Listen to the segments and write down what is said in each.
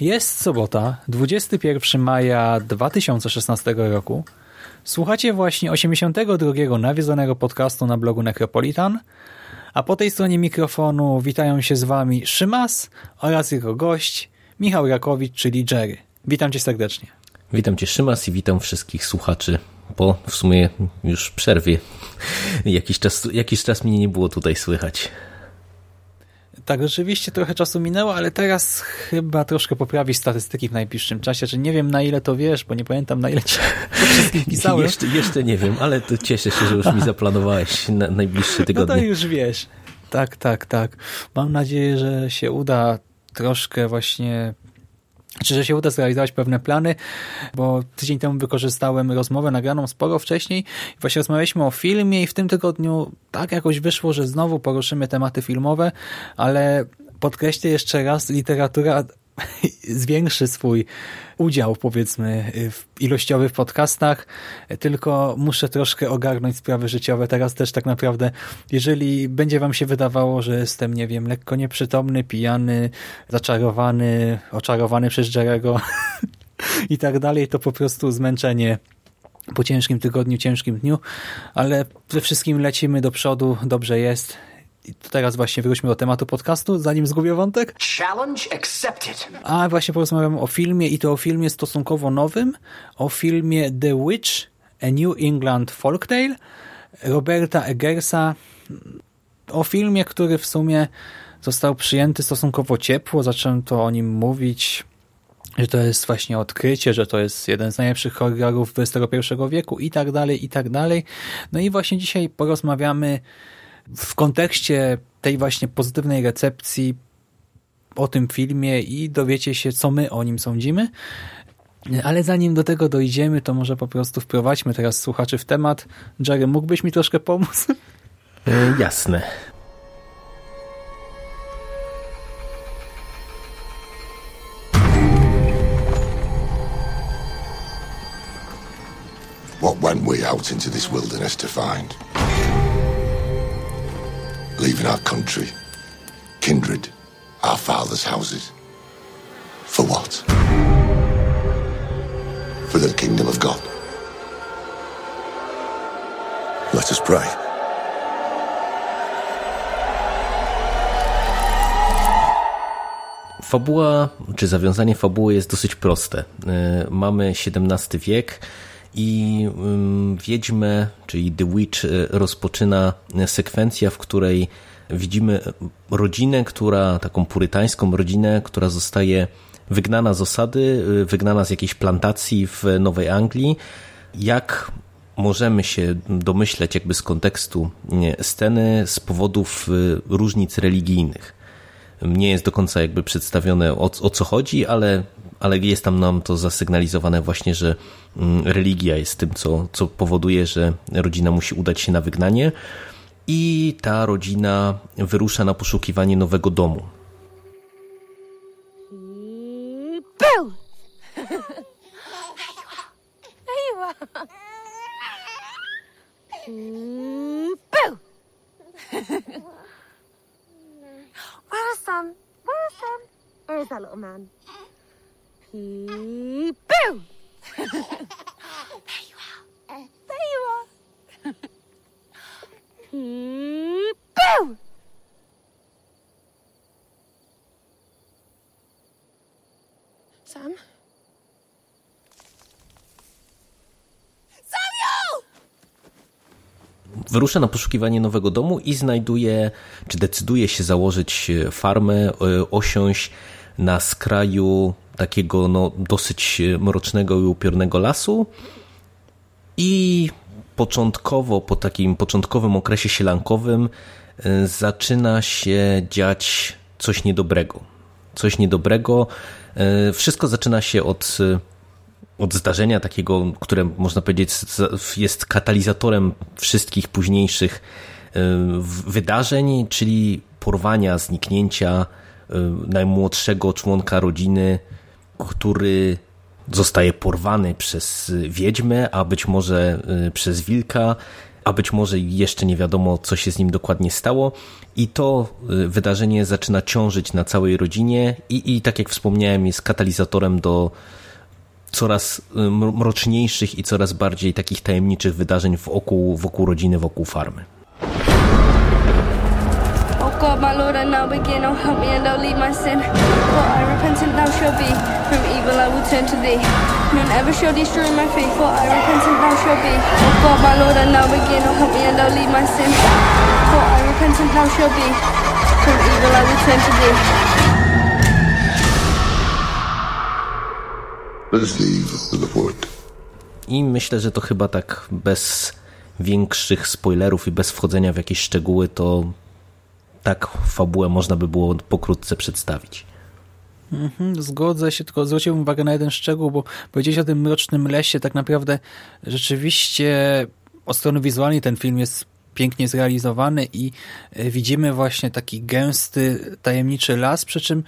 Jest sobota, 21 maja 2016 roku. Słuchacie właśnie 82. nawiedzonego podcastu na blogu Necropolitan, a po tej stronie mikrofonu witają się z Wami Szymas oraz jego gość Michał Rakowicz, czyli Jerry. Witam Cię serdecznie. Witam Cię Szymas i witam wszystkich słuchaczy po w sumie już przerwie. Jakiś czas, jakiś czas mnie nie było tutaj słychać. Tak, rzeczywiście trochę czasu minęło, ale teraz chyba troszkę poprawisz statystyki w najbliższym czasie, że nie wiem na ile to wiesz, bo nie pamiętam na ile ci wszystkich pisałem. Jeszcze, jeszcze nie wiem, ale to cieszę się, że już mi zaplanowałeś na najbliższe tygodnie. No to już wiesz. Tak, tak, tak. Mam nadzieję, że się uda troszkę właśnie czy że się uda zrealizować pewne plany, bo tydzień temu wykorzystałem rozmowę nagraną sporo wcześniej. Właśnie rozmawialiśmy o filmie i w tym tygodniu tak jakoś wyszło, że znowu poruszymy tematy filmowe, ale podkreślę jeszcze raz, literatura zwiększy swój udział, powiedzmy, ilościowy w podcastach, tylko muszę troszkę ogarnąć sprawy życiowe. Teraz też tak naprawdę, jeżeli będzie wam się wydawało, że jestem, nie wiem, lekko nieprzytomny, pijany, zaczarowany, oczarowany przez Jerego i tak dalej, to po prostu zmęczenie po ciężkim tygodniu, ciężkim dniu, ale ze wszystkim lecimy do przodu, dobrze jest i teraz właśnie wróćmy do tematu podcastu, zanim zgubię wątek. Challenge accepted. A właśnie porozmawiam o filmie i to o filmie stosunkowo nowym, o filmie The Witch, A New England Folktale Roberta Eggersa, o filmie, który w sumie został przyjęty stosunkowo ciepło, zaczęto o nim mówić, że to jest właśnie odkrycie, że to jest jeden z najlepszych horrorów XXI wieku i tak dalej, i tak dalej. No i właśnie dzisiaj porozmawiamy w kontekście tej właśnie pozytywnej recepcji o tym filmie i dowiecie się, co my o nim sądzimy. Ale zanim do tego dojdziemy, to może po prostu wprowadźmy teraz słuchaczy w temat. Jerry, mógłbyś mi troszkę pomóc? E, jasne. What went we out into this wilderness to find? Leaving our country, kindred, our fathers' houses. For what? For the kingdom of God. Let us pray. Fabuła, czy zawiązanie fabuły jest dosyć proste. E, mamy XVII wiek, i Wiedźmę, czyli The Witch, e, rozpoczyna sekwencja, w której widzimy rodzinę, która, taką purytańską rodzinę, która zostaje wygnana z osady, e, wygnana z jakiejś plantacji w Nowej Anglii. Jak możemy się domyśleć jakby z kontekstu sceny z powodów różnic religijnych. Nie jest do końca jakby przedstawione o, o co chodzi, ale ale jest tam nam to zasygnalizowane właśnie, że mm, religia jest tym, co, co powoduje, że rodzina musi udać się na wygnanie i ta rodzina wyrusza na poszukiwanie nowego domu. Bill! Bill! Where's Sam? Where's Sam? Where's that little man? Boo! there you are. There you are. Boo! Sam? wyrusza na poszukiwanie nowego domu i znajduje, czy decyduje się założyć farmę, e, osiąść na skraju takiego no, dosyć mrocznego i upiornego lasu i początkowo, po takim początkowym okresie sielankowym e, zaczyna się dziać coś niedobrego. Coś niedobrego. E, wszystko zaczyna się od od zdarzenia takiego, które można powiedzieć jest katalizatorem wszystkich późniejszych wydarzeń, czyli porwania, zniknięcia najmłodszego członka rodziny, który zostaje porwany przez wiedźmę, a być może y, przez wilka, a być może jeszcze nie wiadomo, co się z nim dokładnie stało. I to wydarzenie zaczyna ciążyć na całej rodzinie i, i tak jak wspomniałem, jest katalizatorem do coraz y, mroczniejszych i coraz bardziej takich tajemniczych wydarzeń wokół, wokół rodziny, wokół farmy. Oh God, my Lord, I now begin. Oh, help me and don't leave my sin. For I repentant now shall be. From evil I will turn to thee. None ever shall destroy my faith. For I repentant now shall be. Oh God, my Lord, I now begin. Oh, help me and don't leave my sin. For I repentant now shall be. From evil I will turn to thee. I myślę, że to chyba tak bez większych spoilerów i bez wchodzenia w jakieś szczegóły, to tak fabułę można by było pokrótce przedstawić. Mhm, zgodzę się, tylko zwróciłbym uwagę na jeden szczegół, bo powiedzieć o tym mrocznym lesie, tak naprawdę rzeczywiście od strony wizualnej ten film jest pięknie zrealizowany i e, widzimy właśnie taki gęsty, tajemniczy las, przy czym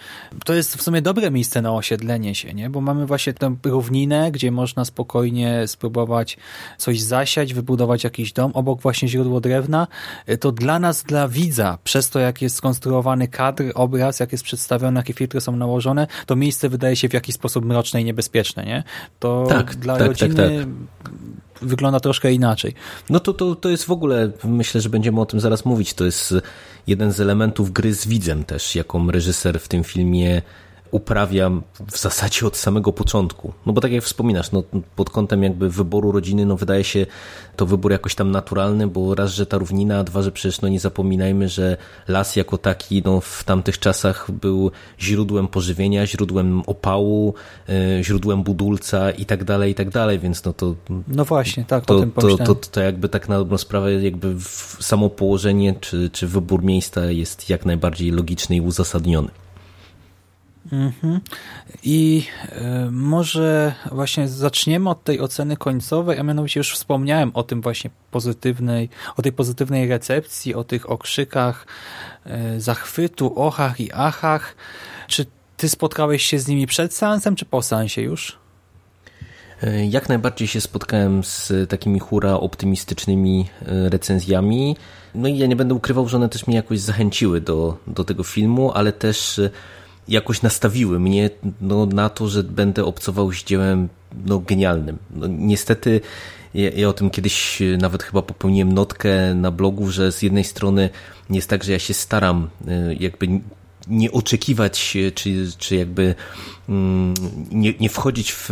to jest w sumie dobre miejsce na osiedlenie się, nie? bo mamy właśnie tę równinę, gdzie można spokojnie spróbować coś zasiać, wybudować jakiś dom, obok właśnie źródło drewna. E, to dla nas, dla widza, przez to jak jest skonstruowany kadr, obraz, jak jest przedstawiony, jakie filtry są nałożone, to miejsce wydaje się w jakiś sposób mroczne i niebezpieczne. Nie? To tak, dla tak, rodziny tak, tak wygląda troszkę inaczej. No to, to, to jest w ogóle, myślę, że będziemy o tym zaraz mówić, to jest jeden z elementów gry z widzem też, jaką reżyser w tym filmie uprawiam w zasadzie od samego początku. No bo tak jak wspominasz, no pod kątem jakby wyboru rodziny, no wydaje się to wybór jakoś tam naturalny, bo raz, że ta równina, a dwa, że przecież no nie zapominajmy, że las jako taki no w tamtych czasach był źródłem pożywienia, źródłem opału, yy, źródłem budulca i tak dalej, i tak dalej, więc no to... No właśnie, tak, to, to, to, to, jakby tak na dobrą sprawę jakby samo położenie czy, czy wybór miejsca jest jak najbardziej logiczny i uzasadniony. Mhm. I y, może właśnie zaczniemy od tej oceny końcowej, a mianowicie już wspomniałem o tym właśnie pozytywnej, o tej pozytywnej recepcji, o tych okrzykach y, zachwytu, ochach i achach. Czy ty spotkałeś się z nimi przed seansem, czy po seansie już? E, jak najbardziej się spotkałem z takimi hura optymistycznymi recenzjami. No i ja nie będę ukrywał, że one też mnie jakoś zachęciły do, do tego filmu, ale też jakoś nastawiły mnie no, na to, że będę obcował z dziełem no, genialnym. No, niestety ja, ja, o tym kiedyś nawet chyba popełniłem notkę na blogu, że z jednej strony jest tak, że ja się staram y, jakby nie oczekiwać, czy, czy jakby mm, nie, nie wchodzić w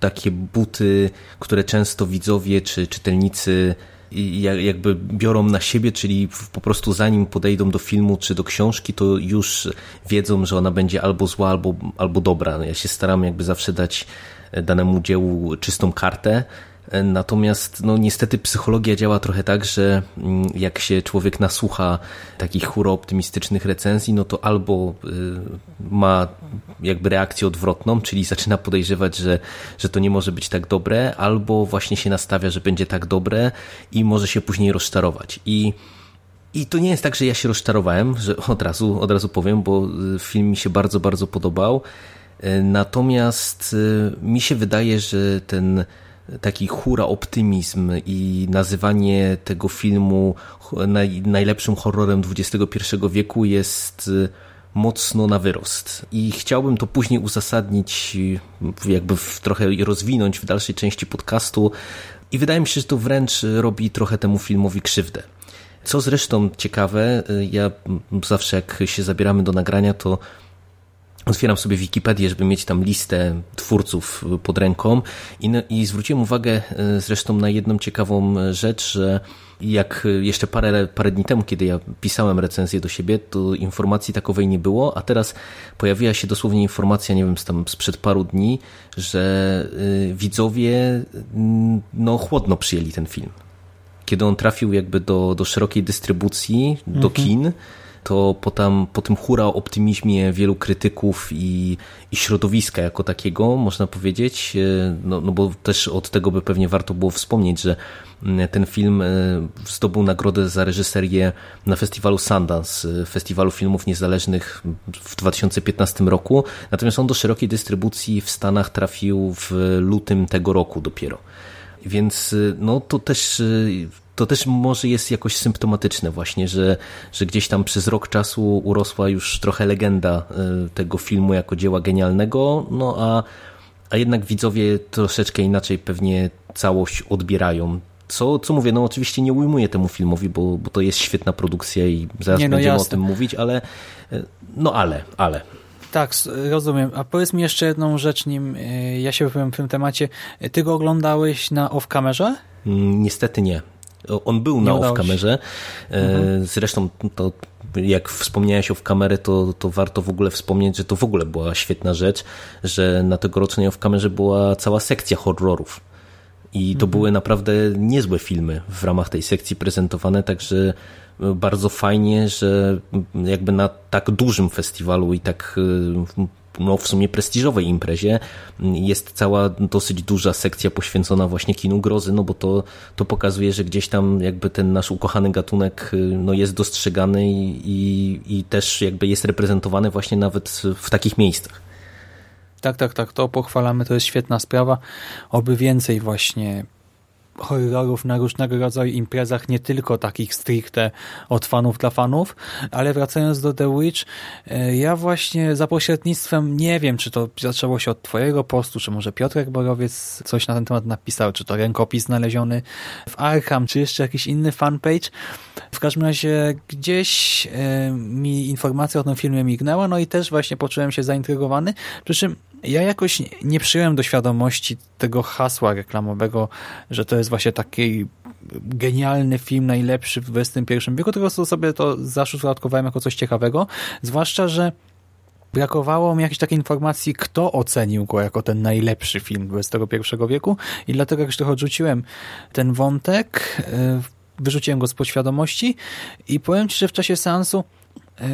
takie buty, które często widzowie czy czytelnicy jakby biorą na siebie, czyli po prostu zanim podejdą do filmu czy do książki, to już wiedzą, że ona będzie albo zła, albo, albo dobra. Ja się staram jakby zawsze dać danemu dziełu czystą kartę, Natomiast no niestety psychologia działa trochę tak, że mm, jak się człowiek nasłucha takich hura optymistycznych recenzji, no to albo y, ma jakby reakcję odwrotną, czyli zaczyna podejrzewać, że, że to nie może być tak dobre, albo właśnie się nastawia, że będzie tak dobre i może się później rozczarować. I i to nie jest tak, że ja się rozczarowałem, że od razu, od razu powiem, bo y, film mi się bardzo, bardzo podobał. Y, natomiast mi się wydaje, że ten taki hura optymizm i nazywanie tego filmu naj, najlepszym horrorem XXI wieku jest y, mocno na wyrost. I chciałbym to później uzasadnić, jakby w, trochę rozwinąć w dalszej części podcastu. I wydaje mi się, że to wręcz robi trochę temu filmowi krzywdę. Co zresztą ciekawe, y, ja zawsze jak się zabieramy do nagrania, to Otwieram sobie Wikipedię, żeby mieć tam listę twórców pod ręką i, i zwróciłem uwagę zresztą na jedną ciekawą rzecz, że jak jeszcze parę, parę dni temu, kiedy ja pisałem recenzję do siebie, to informacji takowej nie było, a teraz pojawiła się dosłownie informacja, nie wiem, tam sprzed paru dni, że widzowie no, chłodno przyjęli ten film. Kiedy on trafił jakby do, do szerokiej dystrybucji, do mhm. kin, to po, tam, po tym hura optymizmie wielu krytyków i, i środowiska jako takiego, można powiedzieć, e, no, no bo też od tego by pewnie warto było wspomnieć, że ten film e, zdobył nagrodę za reżyserię na festiwalu Sundance, e, festiwalu filmów niezależnych w 2015 roku, natomiast on do szerokiej dystrybucji w Stanach trafił w lutym tego roku dopiero. Więc no to też to też może jest jakoś symptomatyczne właśnie, że, że gdzieś tam przez rok czasu urosła już trochę legenda y, tego filmu jako dzieła genialnego, no a, a jednak widzowie troszeczkę inaczej pewnie całość odbierają. Co, co mówię, no oczywiście nie ujmuję temu filmowi, bo, bo to jest świetna produkcja i zaraz nie, no będziemy jasne. o tym mówić, ale y, no ale, ale. Tak, rozumiem. A powiedz mi jeszcze jedną rzecz, nim y, ja się wypowiem w tym temacie. Ty go oglądałeś na off-kamerze? Mm, niestety nie. On był nie na off-kamerze. E, mhm. Zresztą to jak wspomniałeś o w kamerę, to, to warto w ogóle wspomnieć, że to w ogóle była świetna rzecz, że na tegorocznej w kamerze była cała sekcja horrorów. I to mhm. były naprawdę niezłe filmy w ramach tej sekcji prezentowane, także bardzo fajnie, że jakby na tak dużym festiwalu i tak no, w sumie prestiżowej imprezie jest cała dosyć duża sekcja poświęcona właśnie kinu grozy, no bo to, to pokazuje, że gdzieś tam jakby ten nasz ukochany gatunek no, jest dostrzegany i, i, i też jakby jest reprezentowany właśnie nawet w takich miejscach. Tak, tak, tak, to pochwalamy, to jest świetna sprawa. Oby więcej właśnie horrorów na różnego rodzaju imprezach, nie tylko takich stricte od fanów dla fanów, ale wracając do The Witch, e, ja właśnie za pośrednictwem, nie wiem, czy to zaczęło się od twojego postu, czy może Piotrek Borowiec coś na ten temat napisał, czy to rękopis znaleziony w Arkham, czy jeszcze jakiś inny fanpage. W każdym razie gdzieś e, mi informacja o tym filmie mignęła, no i też właśnie poczułem się zaintrygowany, przy czym ja jakoś nie przyjąłem do świadomości tego hasła reklamowego, że to jest właśnie taki genialny film, najlepszy w XXI wieku, tylko sobie to zaszufladkowałem jako coś ciekawego, zwłaszcza, że brakowało mi jakiejś takiej informacji, kto ocenił go jako ten najlepszy film XXI wieku. I dlatego jak trochę odrzuciłem ten wątek, e, wyrzuciłem go z podświadomości i powiem Ci, że w czasie seansu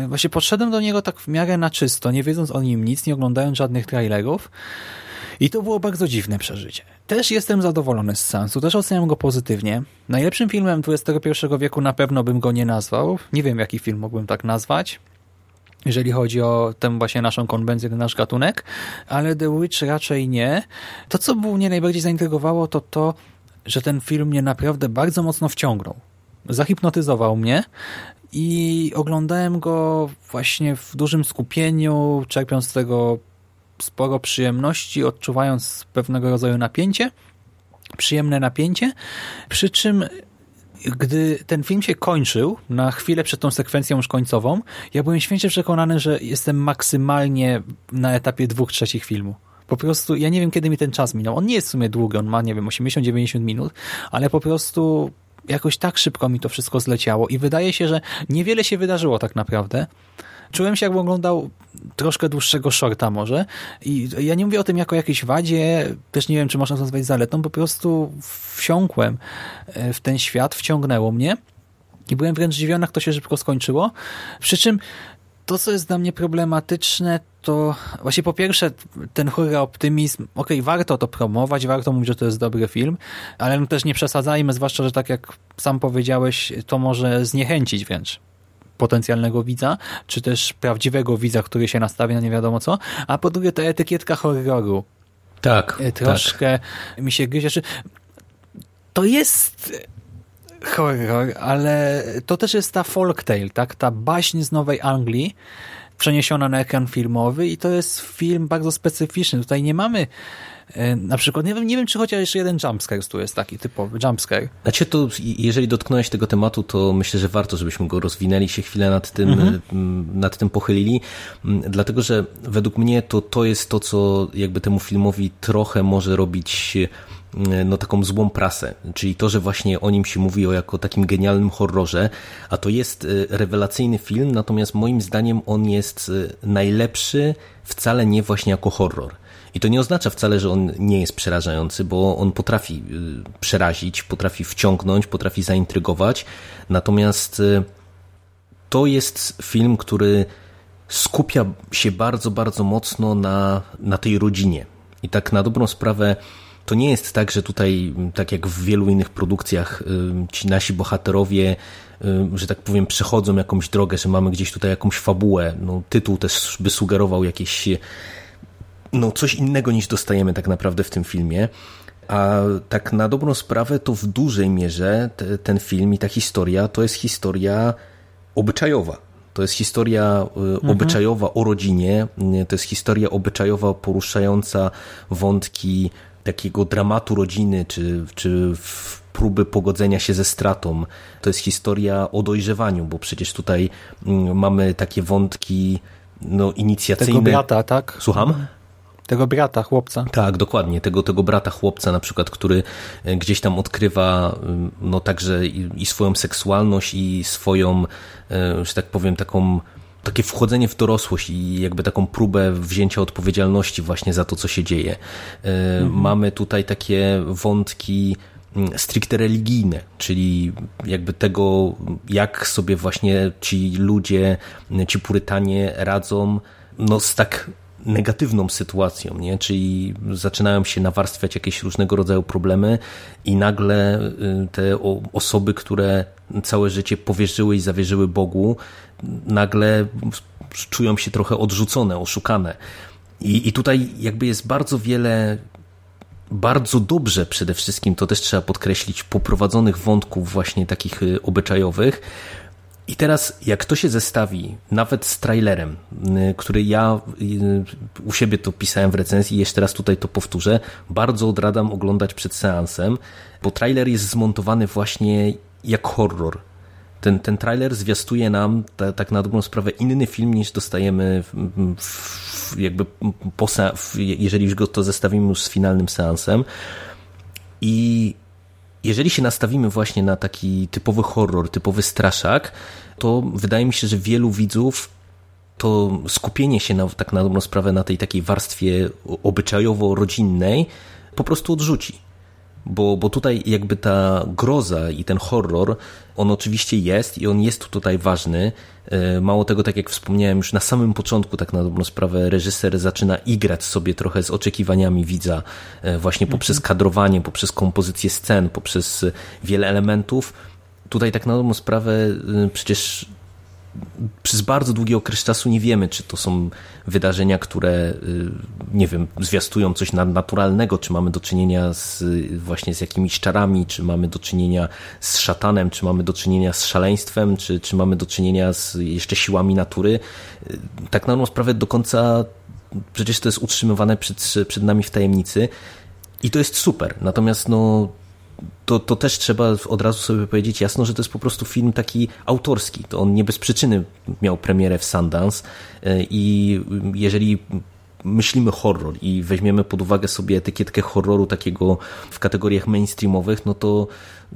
właśnie podszedłem do niego tak w miarę na czysto, nie wiedząc o nim nic, nie oglądając żadnych trailerów i to było bardzo dziwne przeżycie. Też jestem zadowolony z sensu, też oceniam go pozytywnie. Najlepszym filmem XXI wieku na pewno bym go nie nazwał. Nie wiem, jaki film mógłbym tak nazwać jeżeli chodzi o tę właśnie naszą konwencję, ten nasz gatunek, ale The Witch raczej nie. To, co mnie najbardziej zaintrygowało, to to, że ten film mnie naprawdę bardzo mocno wciągnął. Zahipnotyzował mnie i oglądałem go właśnie w dużym skupieniu, czerpiąc z tego sporo przyjemności, odczuwając pewnego rodzaju napięcie, przyjemne napięcie, przy czym gdy ten film się kończył, na chwilę przed tą sekwencją już końcową, ja byłem święcie przekonany, że jestem maksymalnie na etapie dwóch trzecich filmu. Po prostu, ja nie wiem, kiedy mi ten czas minął. On nie jest w sumie długi, on ma, nie wiem, 80-90 minut, ale po prostu jakoś tak szybko mi to wszystko zleciało i wydaje się, że niewiele się wydarzyło tak naprawdę. Czułem się, jakbym oglądał troszkę dłuższego shorta może i ja nie mówię o tym jako jakiejś wadzie, też nie wiem, czy można to nazwać zaletą, po prostu wsiąkłem e, w ten świat, wciągnęło mnie i byłem wręcz zdziwiony, jak to się szybko skończyło. Przy czym to, co jest dla mnie problematyczne, to właśnie po pierwsze ten hurra optymizm, okej, okay, warto to promować, warto mówić, że to jest dobry film, ale też nie przesadzajmy, zwłaszcza, że tak jak sam powiedziałeś, to może zniechęcić wręcz potencjalnego widza, czy też prawdziwego widza, który się nastawi na nie wiadomo co, a po drugie ta etykietka horroru. Tak. E, troszkę tak. mi się gryzie. To jest horror, ale to też jest ta folktale, tak? Ta baśń z Nowej Anglii, przeniesiona na ekran filmowy i to jest film bardzo specyficzny. Tutaj nie mamy e, na przykład, nie wiem, nie wiem czy chociaż jeszcze jeden jumpscare tu jest taki typowy jumpscare. Znaczy to, jeżeli dotknąłeś tego tematu, to myślę, że warto, żebyśmy go rozwinęli, się chwilę nad tym, mhm. nad tym pochylili, dlatego, że według mnie to, to jest to, co jakby temu filmowi trochę może robić no, taką złą prasę, czyli to, że właśnie o nim się mówi o jako takim genialnym horrorze, a to jest e, rewelacyjny film, natomiast moim zdaniem on jest e, najlepszy wcale nie właśnie jako horror. I to nie oznacza wcale, że on nie jest przerażający, bo on potrafi e, przerazić, potrafi wciągnąć, potrafi zaintrygować. Natomiast to jest film, który skupia się bardzo, bardzo mocno na, na tej rodzinie. I tak na dobrą sprawę to nie jest tak, że tutaj, tak jak w wielu innych produkcjach, ci nasi bohaterowie, że tak powiem, przechodzą jakąś drogę, że mamy gdzieś tutaj jakąś fabułę. No, tytuł też by sugerował jakieś, no, coś innego niż dostajemy tak naprawdę w tym filmie. A tak na dobrą sprawę, to w dużej mierze te, ten film i ta historia to jest historia obyczajowa. To jest historia mhm. obyczajowa o rodzinie, to jest historia obyczajowa poruszająca wątki takiego dramatu rodziny, czy, czy próby pogodzenia się ze stratą. To jest historia o dojrzewaniu, bo przecież tutaj mm, mamy takie wątki no, inicjacyjne. Tego brata, tak? Słucham? Tego brata, chłopca. Tak, dokładnie. Tego, tego brata, chłopca na przykład, który e, gdzieś tam odkrywa mm, no także i, i swoją seksualność i swoją, e, że tak powiem, taką takie wchodzenie w dorosłość i jakby taką próbę wzięcia odpowiedzialności właśnie za to, co się dzieje. E, mhm. Mamy tutaj takie wątki mm, stricte religijne, czyli jakby tego, jak sobie właśnie ci ludzie, ci purytanie radzą no, z tak negatywną sytuacją, nie? czyli zaczynają się nawarstwiać jakieś różnego rodzaju problemy i nagle y, te osoby, które całe życie powierzyły i zawierzyły Bogu, nagle czują się trochę odrzucone, oszukane. I, I tutaj jakby jest bardzo wiele bardzo dobrze przede wszystkim, to też trzeba podkreślić, poprowadzonych wątków właśnie takich y, obyczajowych, i teraz, jak to się zestawi, nawet z trailerem, y, który ja y, u siebie to pisałem w recenzji, jeszcze raz tutaj to powtórzę, bardzo odradam oglądać przed seansem, bo trailer jest zmontowany właśnie jak horror. Ten, ten trailer zwiastuje nam ta, tak na dobrą sprawę inny film niż dostajemy w, w, jakby po, w, jeżeli już go to zestawimy już z finalnym seansem. I jeżeli się nastawimy właśnie na taki typowy horror, typowy straszak, to wydaje mi się, że wielu widzów to skupienie się na, tak na dobrą sprawę na tej takiej warstwie obyczajowo-rodzinnej po prostu odrzuci. Bo, bo tutaj jakby ta groza i ten horror, on oczywiście jest i on jest tutaj ważny. E, mało tego, tak jak wspomniałem już na samym początku, tak na dobrą sprawę, reżyser zaczyna igrać sobie trochę z oczekiwaniami widza, e, właśnie poprzez mhm. kadrowanie, poprzez kompozycję scen, poprzez wiele elementów. Tutaj tak na dobrą sprawę e, przecież przez bardzo długi okres czasu nie wiemy, czy to są wydarzenia, które, y, nie wiem, zwiastują coś nadnaturalnego, czy mamy do czynienia z, właśnie z jakimiś czarami, czy mamy do czynienia z szatanem, czy mamy do czynienia z szaleństwem, czy, czy mamy do czynienia z jeszcze siłami natury. Y, tak na sprawę do końca przecież to jest utrzymywane przed, przed nami w tajemnicy i to jest super. Natomiast no to, to też trzeba od razu sobie powiedzieć jasno, że to jest po prostu film taki autorski. To on nie bez przyczyny miał premierę w Sundance e, i jeżeli myślimy horror i weźmiemy pod uwagę sobie etykietkę horroru takiego w kategoriach mainstreamowych, no to,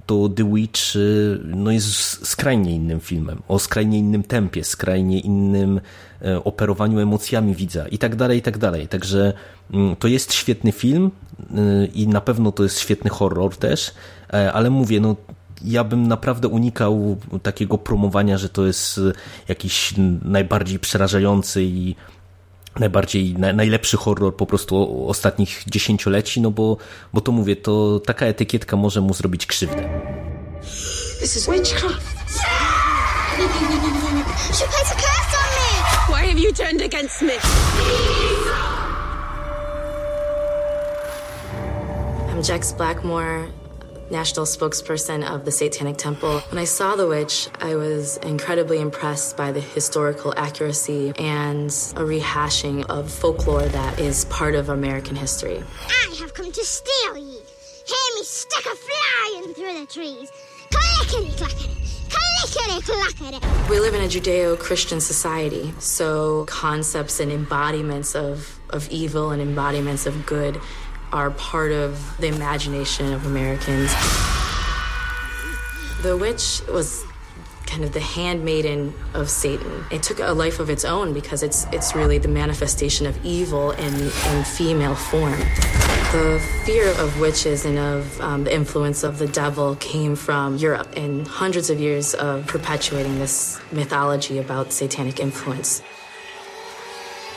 to The Witch y, no jest skrajnie innym filmem, o skrajnie innym tempie, skrajnie innym e, operowaniu emocjami widza i tak dalej, i tak dalej. Także mm, to jest świetny film y, i na pewno to jest świetny horror też, e, ale mówię, no ja bym naprawdę unikał takiego promowania, że to jest jakiś najbardziej przerażający i najbardziej, na, najlepszy horror po prostu ostatnich dziesięcioleci, no bo, bo to mówię, to taka etykietka może mu zrobić krzywdę. This is witchcraft. She plays a curse on me! Why have you turned against me? I'm Jax Blackmore, national spokesperson of the Satanic Temple. When I saw The Witch, I was incredibly impressed by the historical accuracy and a rehashing of folklore that is part of American history. I have come to steal ye. Hear me stick a flying through the trees. Clickety clackety. Clickety clackety. We live in a Judeo Christian society, so concepts and embodiments of, of evil and embodiments of good are part of the imagination of Americans. The witch was kind of the handmaiden of Satan. It took a life of its own because it's it's really the manifestation of evil in, in female form. The fear of witches and of um, the influence of the devil came from Europe and hundreds of years of perpetuating this mythology about satanic influence.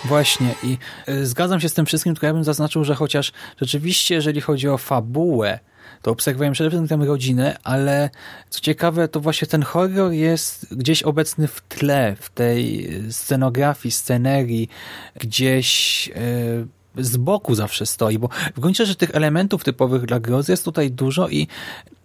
Właśnie i y, zgadzam się z tym wszystkim, tylko ja bym zaznaczył, że chociaż rzeczywiście, jeżeli chodzi o fabułę, to obserwujemy przede wszystkim rodzinę, ale co ciekawe, to właśnie ten horror jest gdzieś obecny w tle, w tej scenografii, scenerii, gdzieś... Yy, z boku zawsze stoi, bo w gruncie rzeczy tych elementów typowych dla grozy jest tutaj dużo i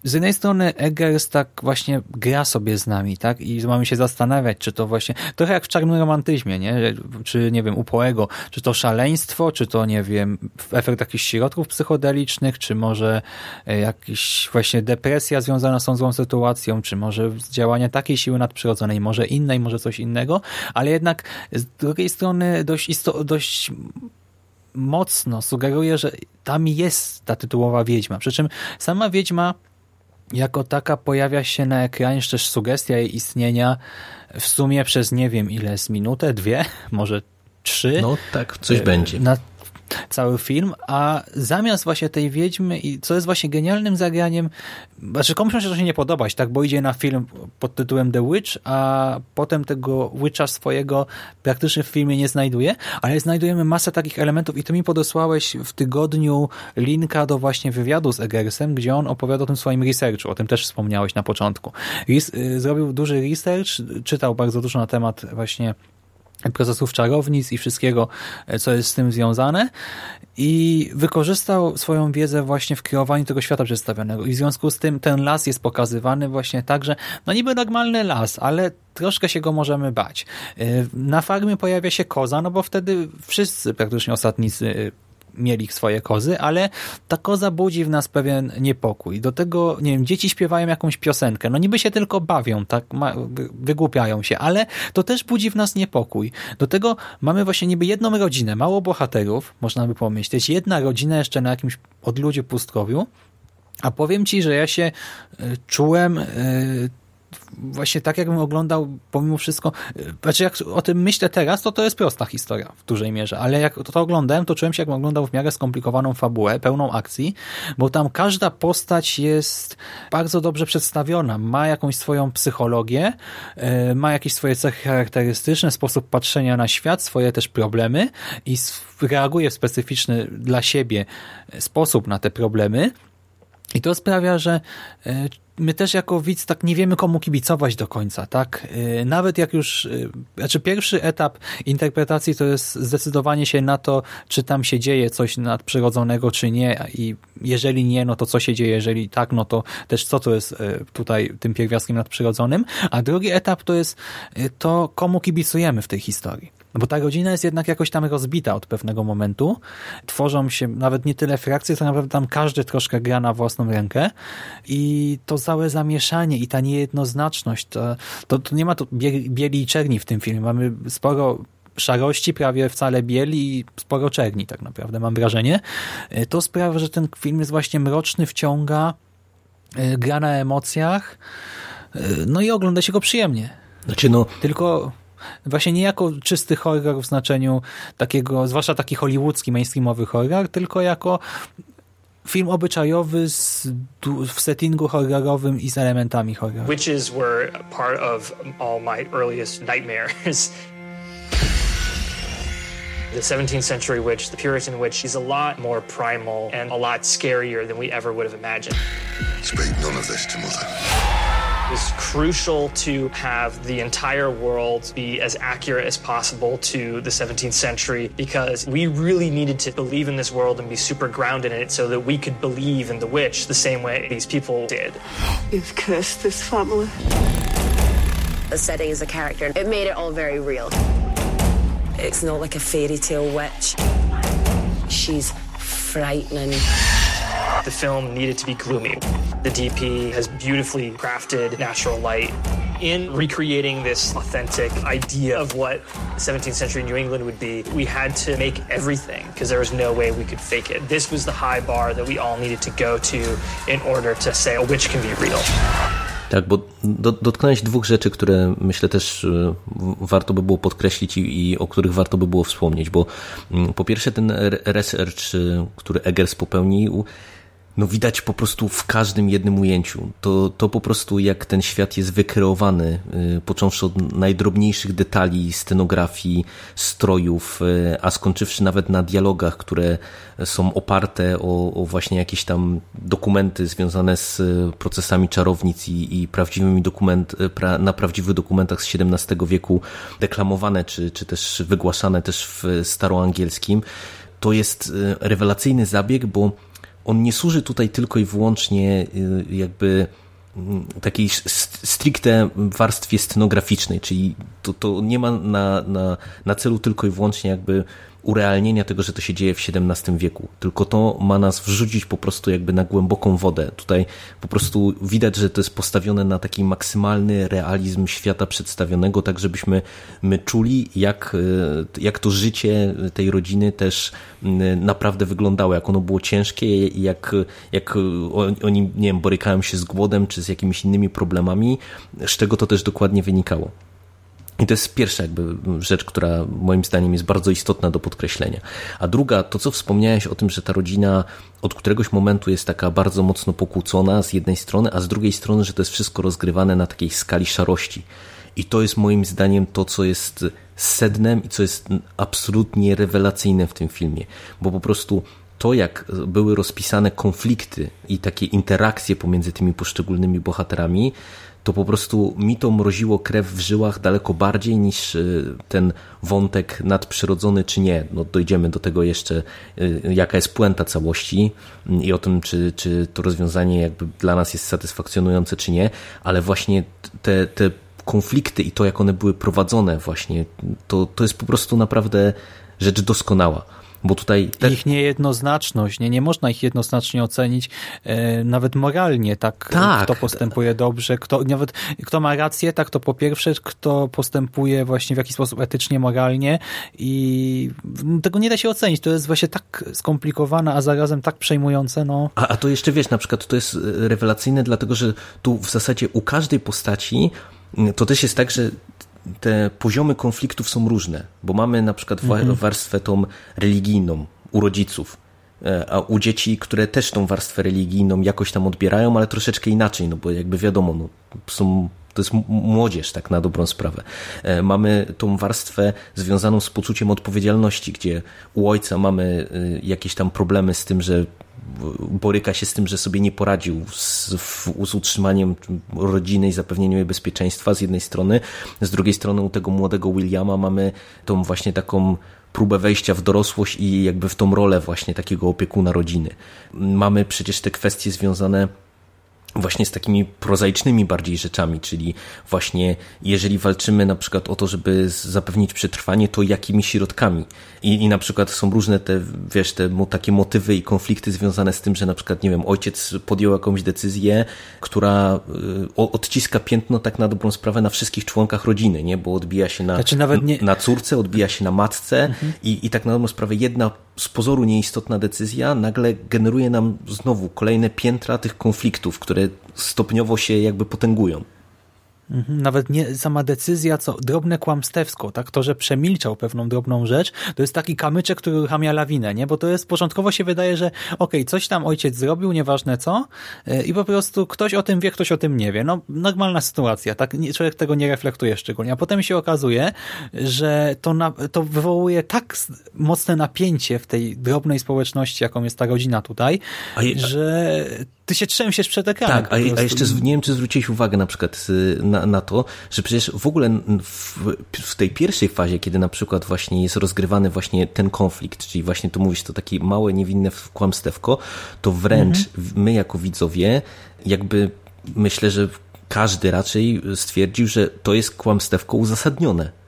z jednej strony Eggers tak właśnie gra sobie z nami, tak? I mamy się zastanawiać, czy to właśnie, trochę jak w czarnym romantyzmie, nie? Czy, nie wiem, u Poego, czy to szaleństwo, czy to, nie wiem, efekt jakichś środków psychodelicznych, czy może e, jakiś właśnie depresja związana z tą złą sytuacją, czy może działanie takiej siły nadprzyrodzonej, może innej, może coś innego, ale jednak z drugiej strony dość, dość mocno sugeruje, że tam jest ta tytułowa wiedźma. Przy czym sama wiedźma jako taka pojawia się na ekranie, też sugestia jej istnienia w sumie przez nie wiem ile z minutę, dwie, może trzy. No tak, coś e, będzie. Na cały film, a zamiast właśnie tej Wiedźmy i co jest właśnie genialnym zagraniem, znaczy komuś może to się nie podobać, tak, bo idzie na film pod tytułem The Witch, a potem tego Witcha swojego praktycznie w filmie nie znajduje, ale znajdujemy masę takich elementów i ty mi podesłałeś w tygodniu linka do właśnie wywiadu z Eggersem, gdzie on opowiada o tym swoim researchu, o tym też wspomniałeś na początku. Y, zrobił duży research, czytał bardzo dużo na temat właśnie procesów czarownic i wszystkiego, e, co jest z tym związane i wykorzystał swoją wiedzę właśnie w kreowaniu tego świata przedstawionego i w związku z tym ten las jest pokazywany właśnie tak, że no niby normalny las, ale troszkę się go możemy bać. E, na farmie pojawia się koza, no bo wtedy wszyscy praktycznie ostatnicy mieli swoje kozy, ale ta koza budzi w nas pewien niepokój. Do tego, nie wiem, dzieci śpiewają jakąś piosenkę. No niby się tylko bawią, tak, wygłupiają się, ale to też budzi w nas niepokój. Do tego mamy właśnie niby jedną rodzinę, mało bohaterów, można by pomyśleć, jedna rodzina jeszcze na jakimś odludziu pustkowiu, a powiem ci, że ja się e, czułem e, właśnie tak, jakbym oglądał pomimo wszystko, znaczy jak o tym myślę teraz, to to jest prosta historia w dużej mierze, ale jak to, to oglądałem, to czułem się, jakbym oglądał w miarę skomplikowaną fabułę, pełną akcji, bo tam każda postać jest bardzo dobrze przedstawiona, ma jakąś swoją psychologię, e, ma jakieś swoje cechy charakterystyczne, sposób patrzenia na świat, swoje też problemy i reaguje w specyficzny dla siebie sposób na te problemy, i to sprawia, że e, my też jako widz tak nie wiemy komu kibicować do końca, tak? E, nawet jak już, e, znaczy pierwszy etap interpretacji to jest zdecydowanie się na to, czy tam się dzieje coś nadprzyrodzonego, czy nie i jeżeli nie, no to co się dzieje, jeżeli tak, no to też co to jest tutaj tym pierwiastkiem nadprzyrodzonym, a drugi etap to jest to, komu kibicujemy w tej historii. No bo ta rodzina jest jednak jakoś tam rozbita od pewnego momentu. Tworzą się nawet nie tyle frakcje, to naprawdę tam każdy troszkę gra na własną rękę i to całe zamieszanie i ta niejednoznaczność, to, to, to nie ma tu bieli i czerni w tym filmie. Mamy sporo szarości, prawie wcale bieli i sporo czerni tak naprawdę, mam wrażenie. To sprawia, że ten film jest właśnie mroczny, wciąga, e, gra na emocjach, e, no i ogląda się go przyjemnie. Znaczy no... Tylko Właśnie nie jako czysty horror w znaczeniu takiego, zwłaszcza taki hollywoodzki, mainstreamowy horror, tylko jako film obyczajowy z, w settingu horrorowym i z elementami horroru. Witches were part of all my earliest nightmares. The 17th century witch, the Puritan witch, is a lot more primal and a lot scarier than we ever would have imagined. Speak none of this to mother. Was crucial to have the entire world be as accurate as possible to the 17th century because we really needed to believe in this world and be super grounded in it so that we could believe in the witch the same way these people did. You've cursed this family. The setting is a character. It made it all very real. It's not like a fairy tale witch. She's frightening. The film needed to be gloomy. The DP has beautifully crafted natural light. In recreating this authentic idea of what 17th century New England would be, we had to make everything because there was no way we could fake it. This was the high bar that we all needed to go to in order to say a witch can be real. Tak, bo do, dotknąłeś dwóch rzeczy, które myślę też warto by było podkreślić i, i, o których warto by było wspomnieć, bo mm, po pierwsze ten research, który Eggers popełnił, no widać po prostu w każdym jednym ujęciu. To, to po prostu jak ten świat jest wykreowany, y, począwszy od najdrobniejszych detali, scenografii, strojów, y, a skończywszy nawet na dialogach, które są oparte o, o właśnie jakieś tam dokumenty związane z procesami czarownic i, i prawdziwymi dokument, pra, na prawdziwych dokumentach z XVII wieku deklamowane, czy, czy też wygłaszane też w staroangielskim. To jest y, rewelacyjny zabieg, bo on nie służy tutaj tylko i wyłącznie y, jakby mm, takiej stricte warstwie scenograficznej, czyli to, to nie ma na, na, na celu tylko i wyłącznie jakby urealnienia tego, że to się dzieje w XVII wieku, tylko to ma nas wrzucić po prostu jakby na głęboką wodę. Tutaj po prostu widać, że to jest postawione na taki maksymalny realizm świata przedstawionego, tak żebyśmy my czuli, jak, e, jak to życie tej rodziny też naprawdę wyglądało, jak ono było ciężkie, jak, jak oni, nie wiem, borykają się z głodem czy z jakimiś innymi problemami, z czego to też dokładnie wynikało. I to jest pierwsza jakby rzecz, która moim zdaniem jest bardzo istotna do podkreślenia. A druga, to co wspomniałeś o tym, że ta rodzina od któregoś momentu jest taka bardzo mocno pokłócona z jednej strony, a z drugiej strony, że to jest wszystko rozgrywane na takiej skali szarości. I to jest moim zdaniem to, co jest sednem i co jest absolutnie rewelacyjne w tym filmie, bo po prostu to, jak były rozpisane konflikty i takie interakcje pomiędzy tymi poszczególnymi bohaterami, to po prostu mi to mroziło krew w żyłach daleko bardziej niż y, ten wątek nadprzyrodzony czy nie. No dojdziemy do tego jeszcze, y, jaka jest puenta całości mm, i o tym, czy, czy to rozwiązanie jakby dla nas jest satysfakcjonujące czy nie, ale właśnie te, te konflikty i to, jak one były prowadzone właśnie, to, to jest po prostu naprawdę rzecz doskonała. Bo tutaj te... Ich niejednoznaczność, nie, nie można ich jednoznacznie ocenić e, nawet moralnie, tak, tak, kto postępuje dobrze, kto nawet kto ma rację, tak to po pierwsze, kto postępuje właśnie w jakiś sposób etycznie, moralnie i tego nie da się ocenić. To jest właśnie tak skomplikowane, a zarazem tak przejmujące. No. A, a to jeszcze wiesz, na przykład to jest rewelacyjne, dlatego że tu w zasadzie u każdej postaci to też jest tak, że te poziomy konfliktów są różne, bo mamy na przykład mhm. warstwę tą religijną u rodziców, e, a u dzieci, które też tą warstwę religijną jakoś tam odbierają, ale troszeczkę inaczej, no bo jakby wiadomo, no, są to jest młodzież, tak na dobrą sprawę. E, mamy tą warstwę związaną z poczuciem odpowiedzialności, gdzie u ojca mamy e, jakieś tam problemy z tym, że boryka się z tym, że sobie nie poradził z, z utrzymaniem rodziny i zapewnieniem jej bezpieczeństwa z jednej strony, z drugiej strony u tego młodego Williama mamy tą właśnie taką próbę wejścia w dorosłość i jakby w tą rolę właśnie takiego opiekuna rodziny. Mamy przecież te kwestie związane właśnie z takimi prozaicznymi bardziej rzeczami, czyli właśnie jeżeli walczymy na przykład o to, żeby zapewnić przetrwanie, to jakimi środkami. I, i na przykład są różne te, wiesz, te takie motywy i konflikty związane z tym, że na przykład, nie wiem, ojciec podjął jakąś decyzję, która y, odciska piętno tak na dobrą sprawę na wszystkich członkach rodziny, nie? Bo odbija się na, znaczy nie... na córce, odbija się na matce mhm. i, i tak na dobrą sprawę jedna z pozoru nieistotna decyzja nagle generuje nam znowu kolejne piętra tych konfliktów, które stopniowo się jakby potęgują. Mhm, nawet nie sama decyzja, co drobne kłamstewsko, tak? To, że przemilczał pewną drobną rzecz, to jest taki kamyczek, który uruchamia lawinę, nie? Bo to jest, początkowo się wydaje, że okej, okay, coś tam ojciec zrobił, nieważne co, e, i po prostu ktoś o tym wie, ktoś o tym nie wie. No, normalna sytuacja, tak? Człowiek tego nie reflektuje szczególnie. A potem się okazuje, że to, na, to wywołuje tak mocne napięcie w tej drobnej społeczności, jaką jest ta rodzina tutaj, je... że ty się trzęsiesz przed ekranem. Tak, a, a, jeszcze nie wiem, czy zwróciłeś uwagę na przykład y, na, na to, że przecież w ogóle w, w, tej pierwszej fazie, kiedy na przykład właśnie jest rozgrywany właśnie ten konflikt, czyli właśnie tu mówisz to takie małe, niewinne kłamstewko, to wręcz mhm. my jako widzowie jakby myślę, że każdy raczej stwierdził, że to jest kłamstewko uzasadnione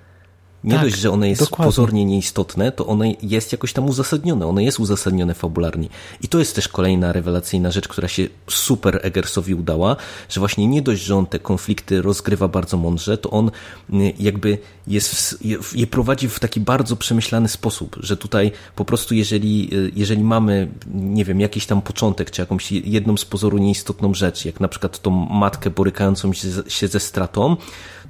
nie tak, dość, że one jest dokładnie. pozornie nieistotne, to one jest jakoś tam uzasadnione, one jest uzasadnione fabularnie. I to jest też kolejna rewelacyjna rzecz, która się super Eggersowi udała, że właśnie nie dość, że on te konflikty rozgrywa bardzo mądrze, to on y, jakby jest, je prowadzi w taki bardzo przemyślany sposób, że tutaj po prostu jeżeli, y, jeżeli mamy, nie wiem, jakiś tam początek, czy jakąś jedną z pozoru nieistotną rzecz, jak na przykład tą matkę borykającą się ze stratą,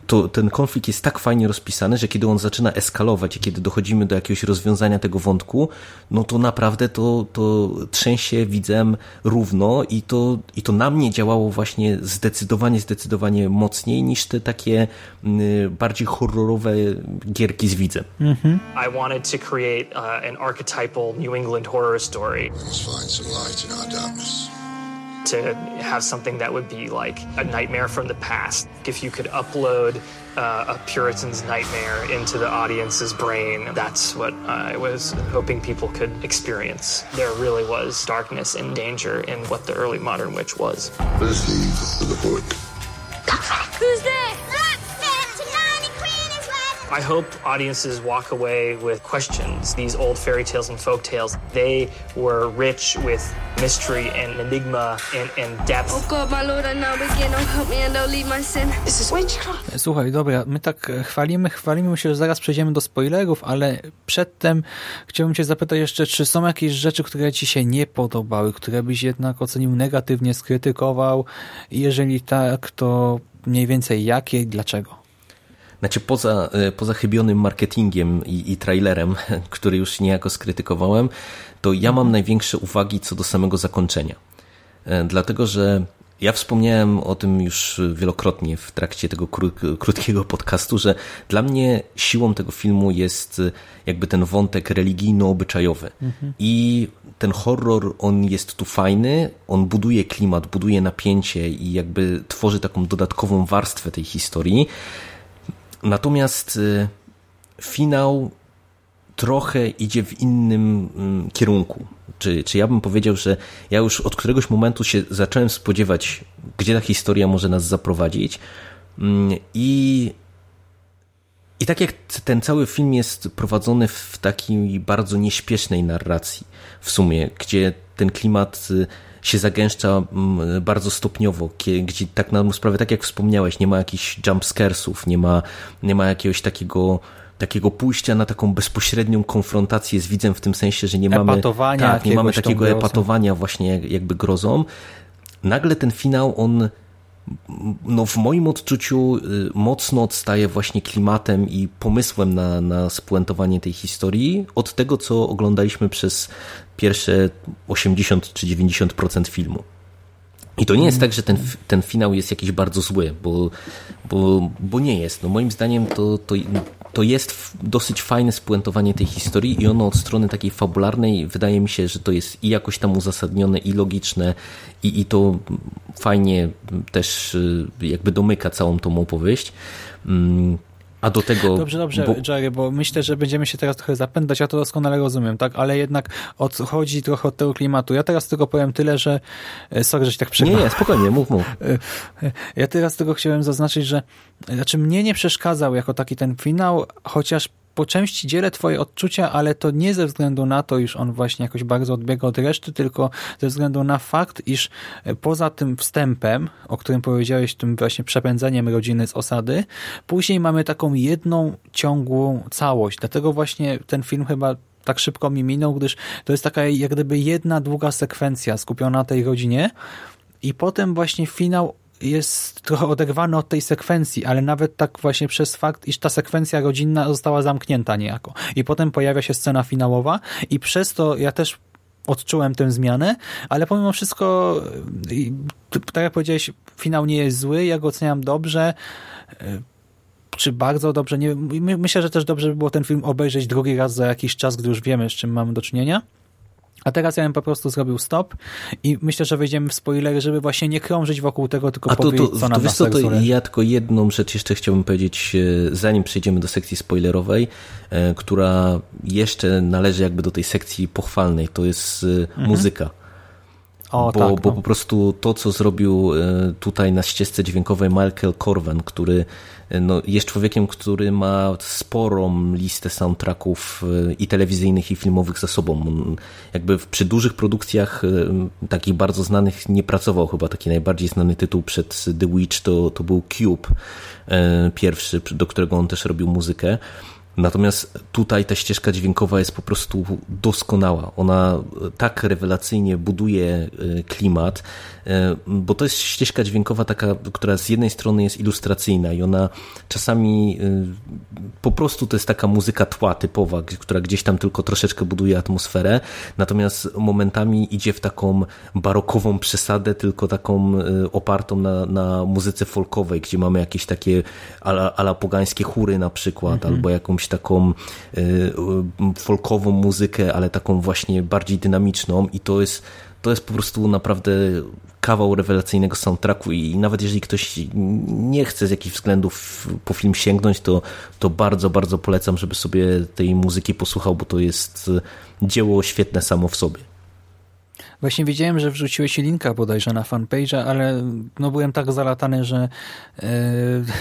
to ten konflikt jest tak fajnie rozpisany, że kiedy on zaczyna eskalować i kiedy dochodzimy do jakiegoś rozwiązania tego wątku, no to naprawdę to, to trzęsie widzem równo i to, i to na mnie działało właśnie zdecydowanie, zdecydowanie mocniej niż te takie y, bardziej horrorowe gierki z widzem. Mhm. I wanted to create uh, an archetypal New England horror story. Let's find some light in our darkness. To have something that would be like a nightmare from the past. If you could upload uh, a Puritan's nightmare into the audience's brain, that's what I was hoping people could experience. There really was darkness and danger in what the early modern witch was. Proceed to the book. Who's there? I hope audiences walk away with questions. These old fairy tales and folk tales, they were rich with mystery and enigma and, and depth. Oh God, my Lord, I now begin. Oh, help me and don't leave my sin. This is witchcraft. Słuchaj, dobra, my tak chwalimy, chwalimy się, że zaraz przejdziemy do spoilerów, ale przedtem chciałbym cię zapytać jeszcze, czy są jakieś rzeczy, które ci się nie podobały, które byś jednak ocenił negatywnie, skrytykował? Jeżeli tak, to mniej więcej jakie i dlaczego? Znaczy poza, e, poza chybionym marketingiem i, i trailerem, który już niejako skrytykowałem, to ja mam największe uwagi co do samego zakończenia. E, dlatego, że ja wspomniałem o tym już wielokrotnie w trakcie tego krótkiego podcastu, że dla mnie siłą tego filmu jest e, jakby ten wątek religijno-obyczajowy. Mhm. I ten horror, on jest tu fajny, on buduje klimat, buduje napięcie i jakby tworzy taką dodatkową warstwę tej historii. Natomiast y, finał trochę idzie w innym mm, kierunku. Czy, czy ja bym powiedział, że ja już od któregoś momentu się zacząłem spodziewać, gdzie ta historia może nas zaprowadzić. Mm, I, i tak jak ten cały film jest prowadzony w takiej bardzo nieśpiesznej narracji, w sumie, gdzie ten klimat y, się zagęszcza mm, bardzo stopniowo, gdzie tak na sprawę, tak jak wspomniałeś, nie ma jakichś jumpscaresów, nie ma, nie ma jakiegoś takiego takiego pójścia na taką bezpośrednią konfrontację z widzem w tym sensie, że nie mamy tak, nie mamy takiego epatowania właśnie jakby grozą. Nagle ten finał on no w moim odczuciu y, mocno odstaje właśnie klimatem i pomysłem na, na spuentowanie tej historii od tego, co oglądaliśmy przez pierwsze 80 czy 90% filmu. I to nie jest tak, że ten, ten finał jest jakiś bardzo zły, bo, bo, bo nie jest. No moim zdaniem to, to, to jest dosyć fajne spuentowanie tej historii i ono od strony takiej fabularnej wydaje mi się, że to jest i jakoś tam uzasadnione i logiczne i, i to fajnie też y, jakby domyka całą tą opowieść. A do tego... Dobrze, dobrze, bo... Jerry, bo myślę, że będziemy się teraz trochę zapędzać, ja to doskonale rozumiem, tak? Ale jednak odchodzi trochę od tego klimatu. Ja teraz tylko powiem tyle, że... E, sorry, że się tak przerwałem. Nie, nie, spokojnie, mów, mów. E, ja teraz tylko chciałem zaznaczyć, że znaczy mnie nie przeszkadzał jako taki ten finał, chociaż po części dzielę twoje odczucia, ale to nie ze względu na to, iż on właśnie jakoś bardzo odbiega od reszty, tylko ze względu na fakt, iż e, poza tym wstępem, o którym powiedziałeś, tym właśnie przepędzeniem rodziny z osady, później mamy taką jedną ciągłą całość. Dlatego właśnie ten film chyba tak szybko mi minął, gdyż to jest taka jak gdyby jedna długa sekwencja skupiona na tej rodzinie i potem właśnie finał jest trochę oderwany od tej sekwencji, ale nawet tak właśnie przez fakt, iż ta sekwencja rodzinna została zamknięta niejako. I potem pojawia się scena finałowa i przez to ja też odczułem tę zmianę, ale pomimo wszystko, tak jak powiedziałeś, finał nie jest zły, ja go oceniam dobrze, e, czy bardzo dobrze. Nie, myślę, że też dobrze by było ten film obejrzeć drugi raz za jakiś czas, gdy już wiemy, z czym mamy do czynienia. A teraz ja bym po prostu zrobił stop i myślę, że wejdziemy w spoilery, żeby właśnie nie krążyć wokół tego, tylko A to, powiedzieć, to, co to, wiesz co, to ja tylko jedną rzecz jeszcze chciałbym powiedzieć, e, zanim przejdziemy do sekcji spoilerowej, e, która jeszcze należy jakby do tej sekcji pochwalnej, to jest e, Mhm. muzyka. O, bo, tak, bo no. po prostu to, co zrobił tutaj na ścieżce dźwiękowej Michael Corven, który no, jest człowiekiem, który ma sporą listę soundtracków e, i telewizyjnych, i filmowych za sobą. Jakby przy dużych produkcjach e, takich bardzo znanych nie pracował. Chyba taki najbardziej znany tytuł przed The Witch to, to był Cube, e, pierwszy, do którego on też robił muzykę. Natomiast tutaj ta ścieżka dźwiękowa jest po prostu doskonała. Ona tak rewelacyjnie buduje e, klimat, e, bo to jest ścieżka dźwiękowa taka, która z jednej strony jest ilustracyjna i ona czasami e, po prostu to jest taka muzyka tła typowa, która gdzieś tam tylko troszeczkę buduje atmosferę, natomiast momentami idzie w taką barokową przesadę, tylko taką e, opartą na, na muzyce folkowej, gdzie mamy jakieś takie ala, ala pogańskie chóry na przykład, albo jakąś taką y, y, folkową muzykę, ale taką właśnie bardziej dynamiczną i to jest, to jest po prostu naprawdę kawał rewelacyjnego soundtracku i nawet jeżeli ktoś nie chce z jakichś względów po film sięgnąć, to, to bardzo, bardzo polecam, żeby sobie tej muzyki posłuchał, bo to jest dzieło świetne samo w sobie. Właśnie wiedziałem, że wrzuciłeś linka bodajże na fanpage'a, ale no byłem tak zalatany, że e,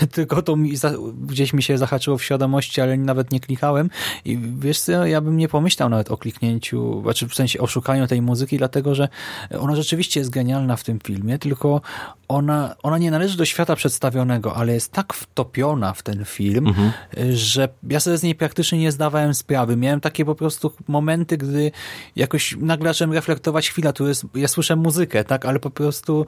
tylko to mi za, gdzieś mi się zahaczyło w świadomości, ale nawet nie klikałem. I wiesz co, ja bym nie pomyślał nawet o kliknięciu, znaczy w sensie o szukaniu tej muzyki, dlatego że ona rzeczywiście jest genialna w tym filmie, tylko ona, ona nie należy do świata przedstawionego, ale jest tak wtopiona w ten film, że ja sobie z niej praktycznie nie zdawałem sprawy. Miałem takie po prostu momenty, gdy jakoś nagle zacząłem reflektować tu jest, ja słyszę muzykę, tak, ale po prostu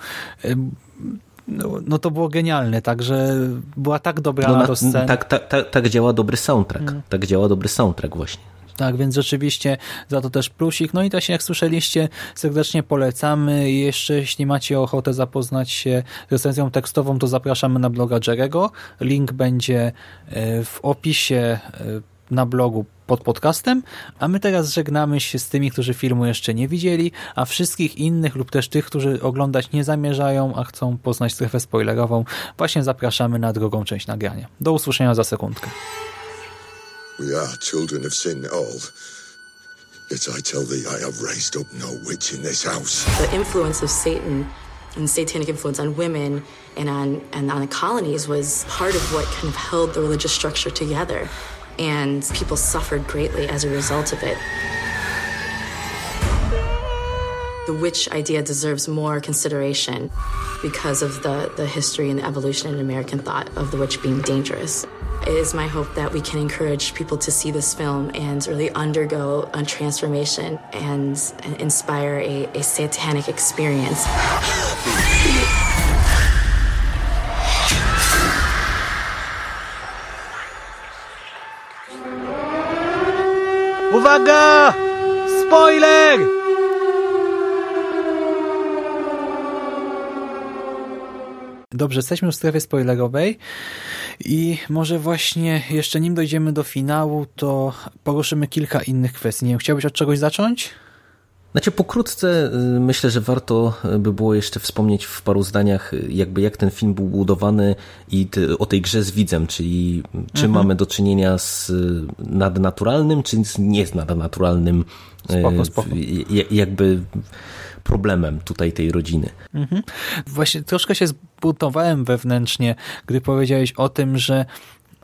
no, no to było genialne, także była tak dobrana No na, scen. tak, tak, tak, tak działa dobry soundtrack. Tak działa dobry soundtrack właśnie. Tak, więc rzeczywiście za to też plusik. No i też jak słyszeliście, serdecznie polecamy. Jeszcze jeśli macie ochotę zapoznać się z recenzją tekstową, to zapraszamy na bloga Jerego. Link będzie e, w opisie e, na blogu pod podcastem, a my teraz żegnamy się z tymi, którzy filmu jeszcze nie widzieli, a wszystkich innych lub też tych, którzy oglądać nie zamierzają, a chcą poznać strefę spoilerową, właśnie zapraszamy na drugą część nagrania. Do usłyszenia za sekundkę. We are children of sin all. Yet I tell thee, I have raised up no witch in this house. The influence of Satan and satanic influence on women and on and on the colonies was part of what kind of held the religious structure together. And people suffered greatly as a result of it. The witch idea deserves more consideration because of the, the history and the evolution in American thought of the witch being dangerous. It is my hope that we can encourage people to see this film and really undergo a transformation and, and inspire a, a satanic experience. Uwaga! Spoiler! Dobrze, jesteśmy w strefie spoilerowej i może właśnie jeszcze nim dojdziemy do finału, to poruszymy kilka innych kwestii. Nie wiem, chciałbyś od czegoś zacząć? Znaczy pokrótce y, myślę, że warto by było jeszcze wspomnieć w paru zdaniach y, jakby jak ten film był budowany i ty, o tej grze z widzem, czyli czy mamy do czynienia z y, nadnaturalnym, czy z nie z nadnaturalnym y, Spoko, spoko. y, jakby problemem tutaj tej rodziny. Mhm. Właśnie troszkę się zbuntowałem wewnętrznie, gdy powiedziałeś o tym, że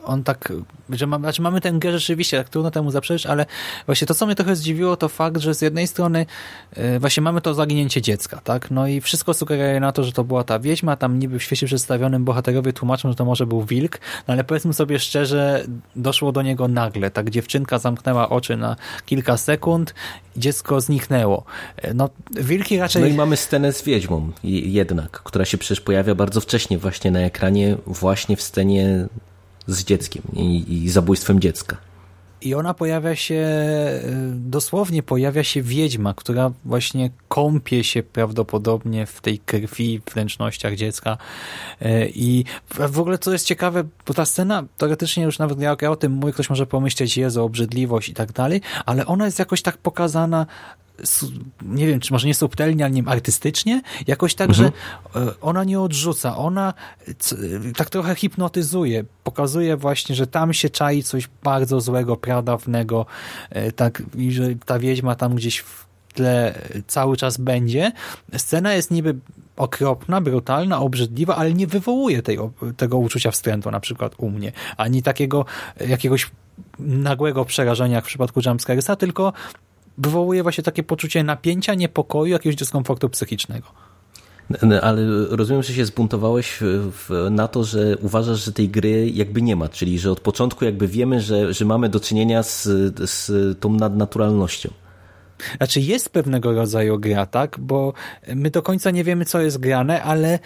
on tak, że ma, znaczy mamy tę grę rzeczywiście, tak trudno temu zaprzeczyć, ale właśnie to, co mnie trochę zdziwiło, to fakt, że z jednej strony e, właśnie mamy to zaginięcie dziecka, tak? No i wszystko sugeruje na to, że to była ta wiedźma, tam niby w świecie przedstawionym bohaterowie tłumaczą, że to może był wilk, no ale powiedzmy sobie szczerze, doszło do niego nagle, tak? Dziewczynka zamknęła oczy na kilka sekund, dziecko zniknęło. E, No, wilki raczej... No i mamy scenę z wiedźmą je- jednak, która się przecież pojawia bardzo wcześnie właśnie na ekranie, właśnie w scenie z dzieckiem i, i zabójstwem dziecka. I ona pojawia się, y, dosłownie pojawia się wiedźma, która właśnie kąpie się prawdopodobnie w tej krwi, w wnętrznościach dziecka. Y, I w ogóle co jest ciekawe, bo ta scena, teoretycznie już nawet jak ja o tym mówię, ktoś może pomyśleć, Jezu, obrzydliwość i tak dalej, ale ona jest jakoś tak pokazana nie wiem, czy może nie subtelnie, ale nie wiem, artystycznie, jakoś tak, mhm. że e, ona nie odrzuca, ona tak trochę hipnotyzuje, pokazuje właśnie, że tam się czai coś bardzo złego, pradawnego, e, tak, i że ta wiedźma tam gdzieś w tle cały czas będzie. Scena jest niby okropna, brutalna, obrzydliwa, ale nie wywołuje tej, tego uczucia wstrętu na przykład u mnie, ani takiego jakiegoś nagłego przerażenia jak w przypadku jumpscaresa, tylko wywołuje właśnie takie poczucie napięcia, niepokoju, jakiegoś dyskomfortu psychicznego. Ale rozumiem, że się zbuntowałeś na to, że uważasz, że tej gry jakby nie ma, czyli że od początku jakby wiemy, że, że mamy do czynienia z, z tą nadnaturalnością. Znaczy jest pewnego rodzaju gra, tak? Bo my do końca nie wiemy, co jest grane, ale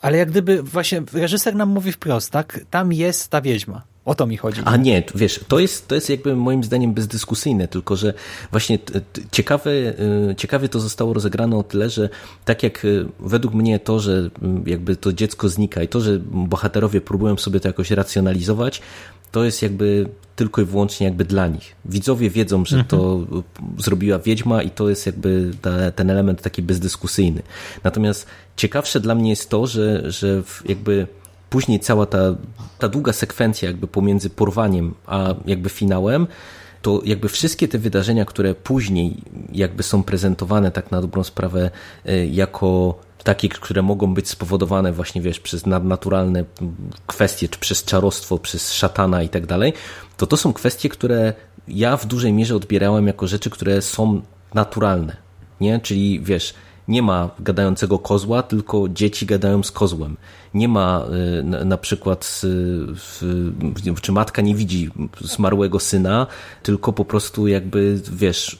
ale jak gdyby właśnie reżyser nam mówi wprost, tak? Tam jest ta wiedźma. O to mi chodzi. A nie, wiesz, to jest, to jest jakby moim zdaniem bezdyskusyjne, tylko że właśnie ciekawe, y, ciekawie to zostało rozegrane o tyle, że tak jak y, według mnie to, że y, jakby to dziecko znika i to, że bohaterowie próbują sobie to jakoś racjonalizować, to jest jakby tylko i wyłącznie jakby dla nich. Widzowie wiedzą, że to mhm. zrobiła Wiedźma i to jest jakby ta, ten element taki bezdyskusyjny. Natomiast ciekawsze dla mnie jest to, że, że jakby później cała ta, ta długa sekwencja jakby pomiędzy porwaniem a jakby finałem, to jakby wszystkie te wydarzenia, które później jakby są prezentowane tak na dobrą sprawę e, jako takie, które mogą być spowodowane właśnie, wiesz, przez nadnaturalne kwestie, czy przez czarostwo, przez szatana i tak dalej, to to są kwestie, które ja w dużej mierze odbierałem jako rzeczy, które są naturalne, nie? Czyli, wiesz, nie ma gadającego kozła, tylko dzieci gadają z kozłem. Nie ma y, na przykład, czy matka nie widzi zmarłego syna, tylko po prostu jakby, wiesz,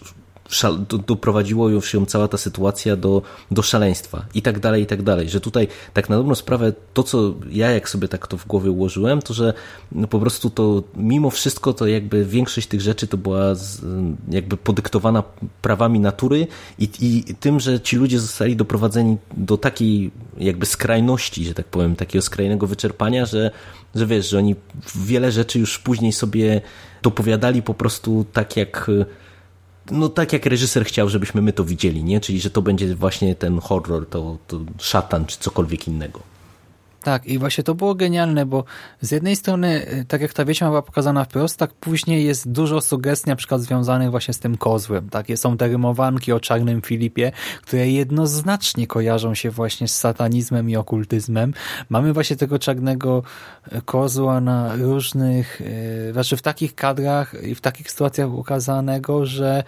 doprowadziło ją cała ta sytuacja do, do szaleństwa i tak dalej, i tak dalej, że tutaj tak na dobrą sprawę to, co ja jak sobie tak to w głowie ułożyłem, to, że no po prostu to mimo wszystko to jakby większość tych rzeczy to była z, jakby podyktowana prawami natury i, i tym, że ci ludzie zostali doprowadzeni do takiej jakby skrajności, że tak powiem, takiego skrajnego wyczerpania, że, że wiesz, że oni wiele rzeczy już później sobie dopowiadali po prostu tak jak no tak jak reżyser chciał, żebyśmy my to widzieli, nie? Czyli, że to będzie właśnie ten horror, to, to szatan czy cokolwiek innego. Tak, i właśnie to było genialne, bo z jednej strony, y, tak jak ta wiedźma była pokazana wprost, tak później jest dużo sugestii na przykład związanych właśnie z tym kozłem. Tak? Są te rymowanki o czarnym Filipie, które jednoznacznie kojarzą się właśnie z satanizmem i okultyzmem. Mamy właśnie tego czarnego y, kozła na różnych, y, znaczy w takich kadrach i w takich sytuacjach ukazanego, że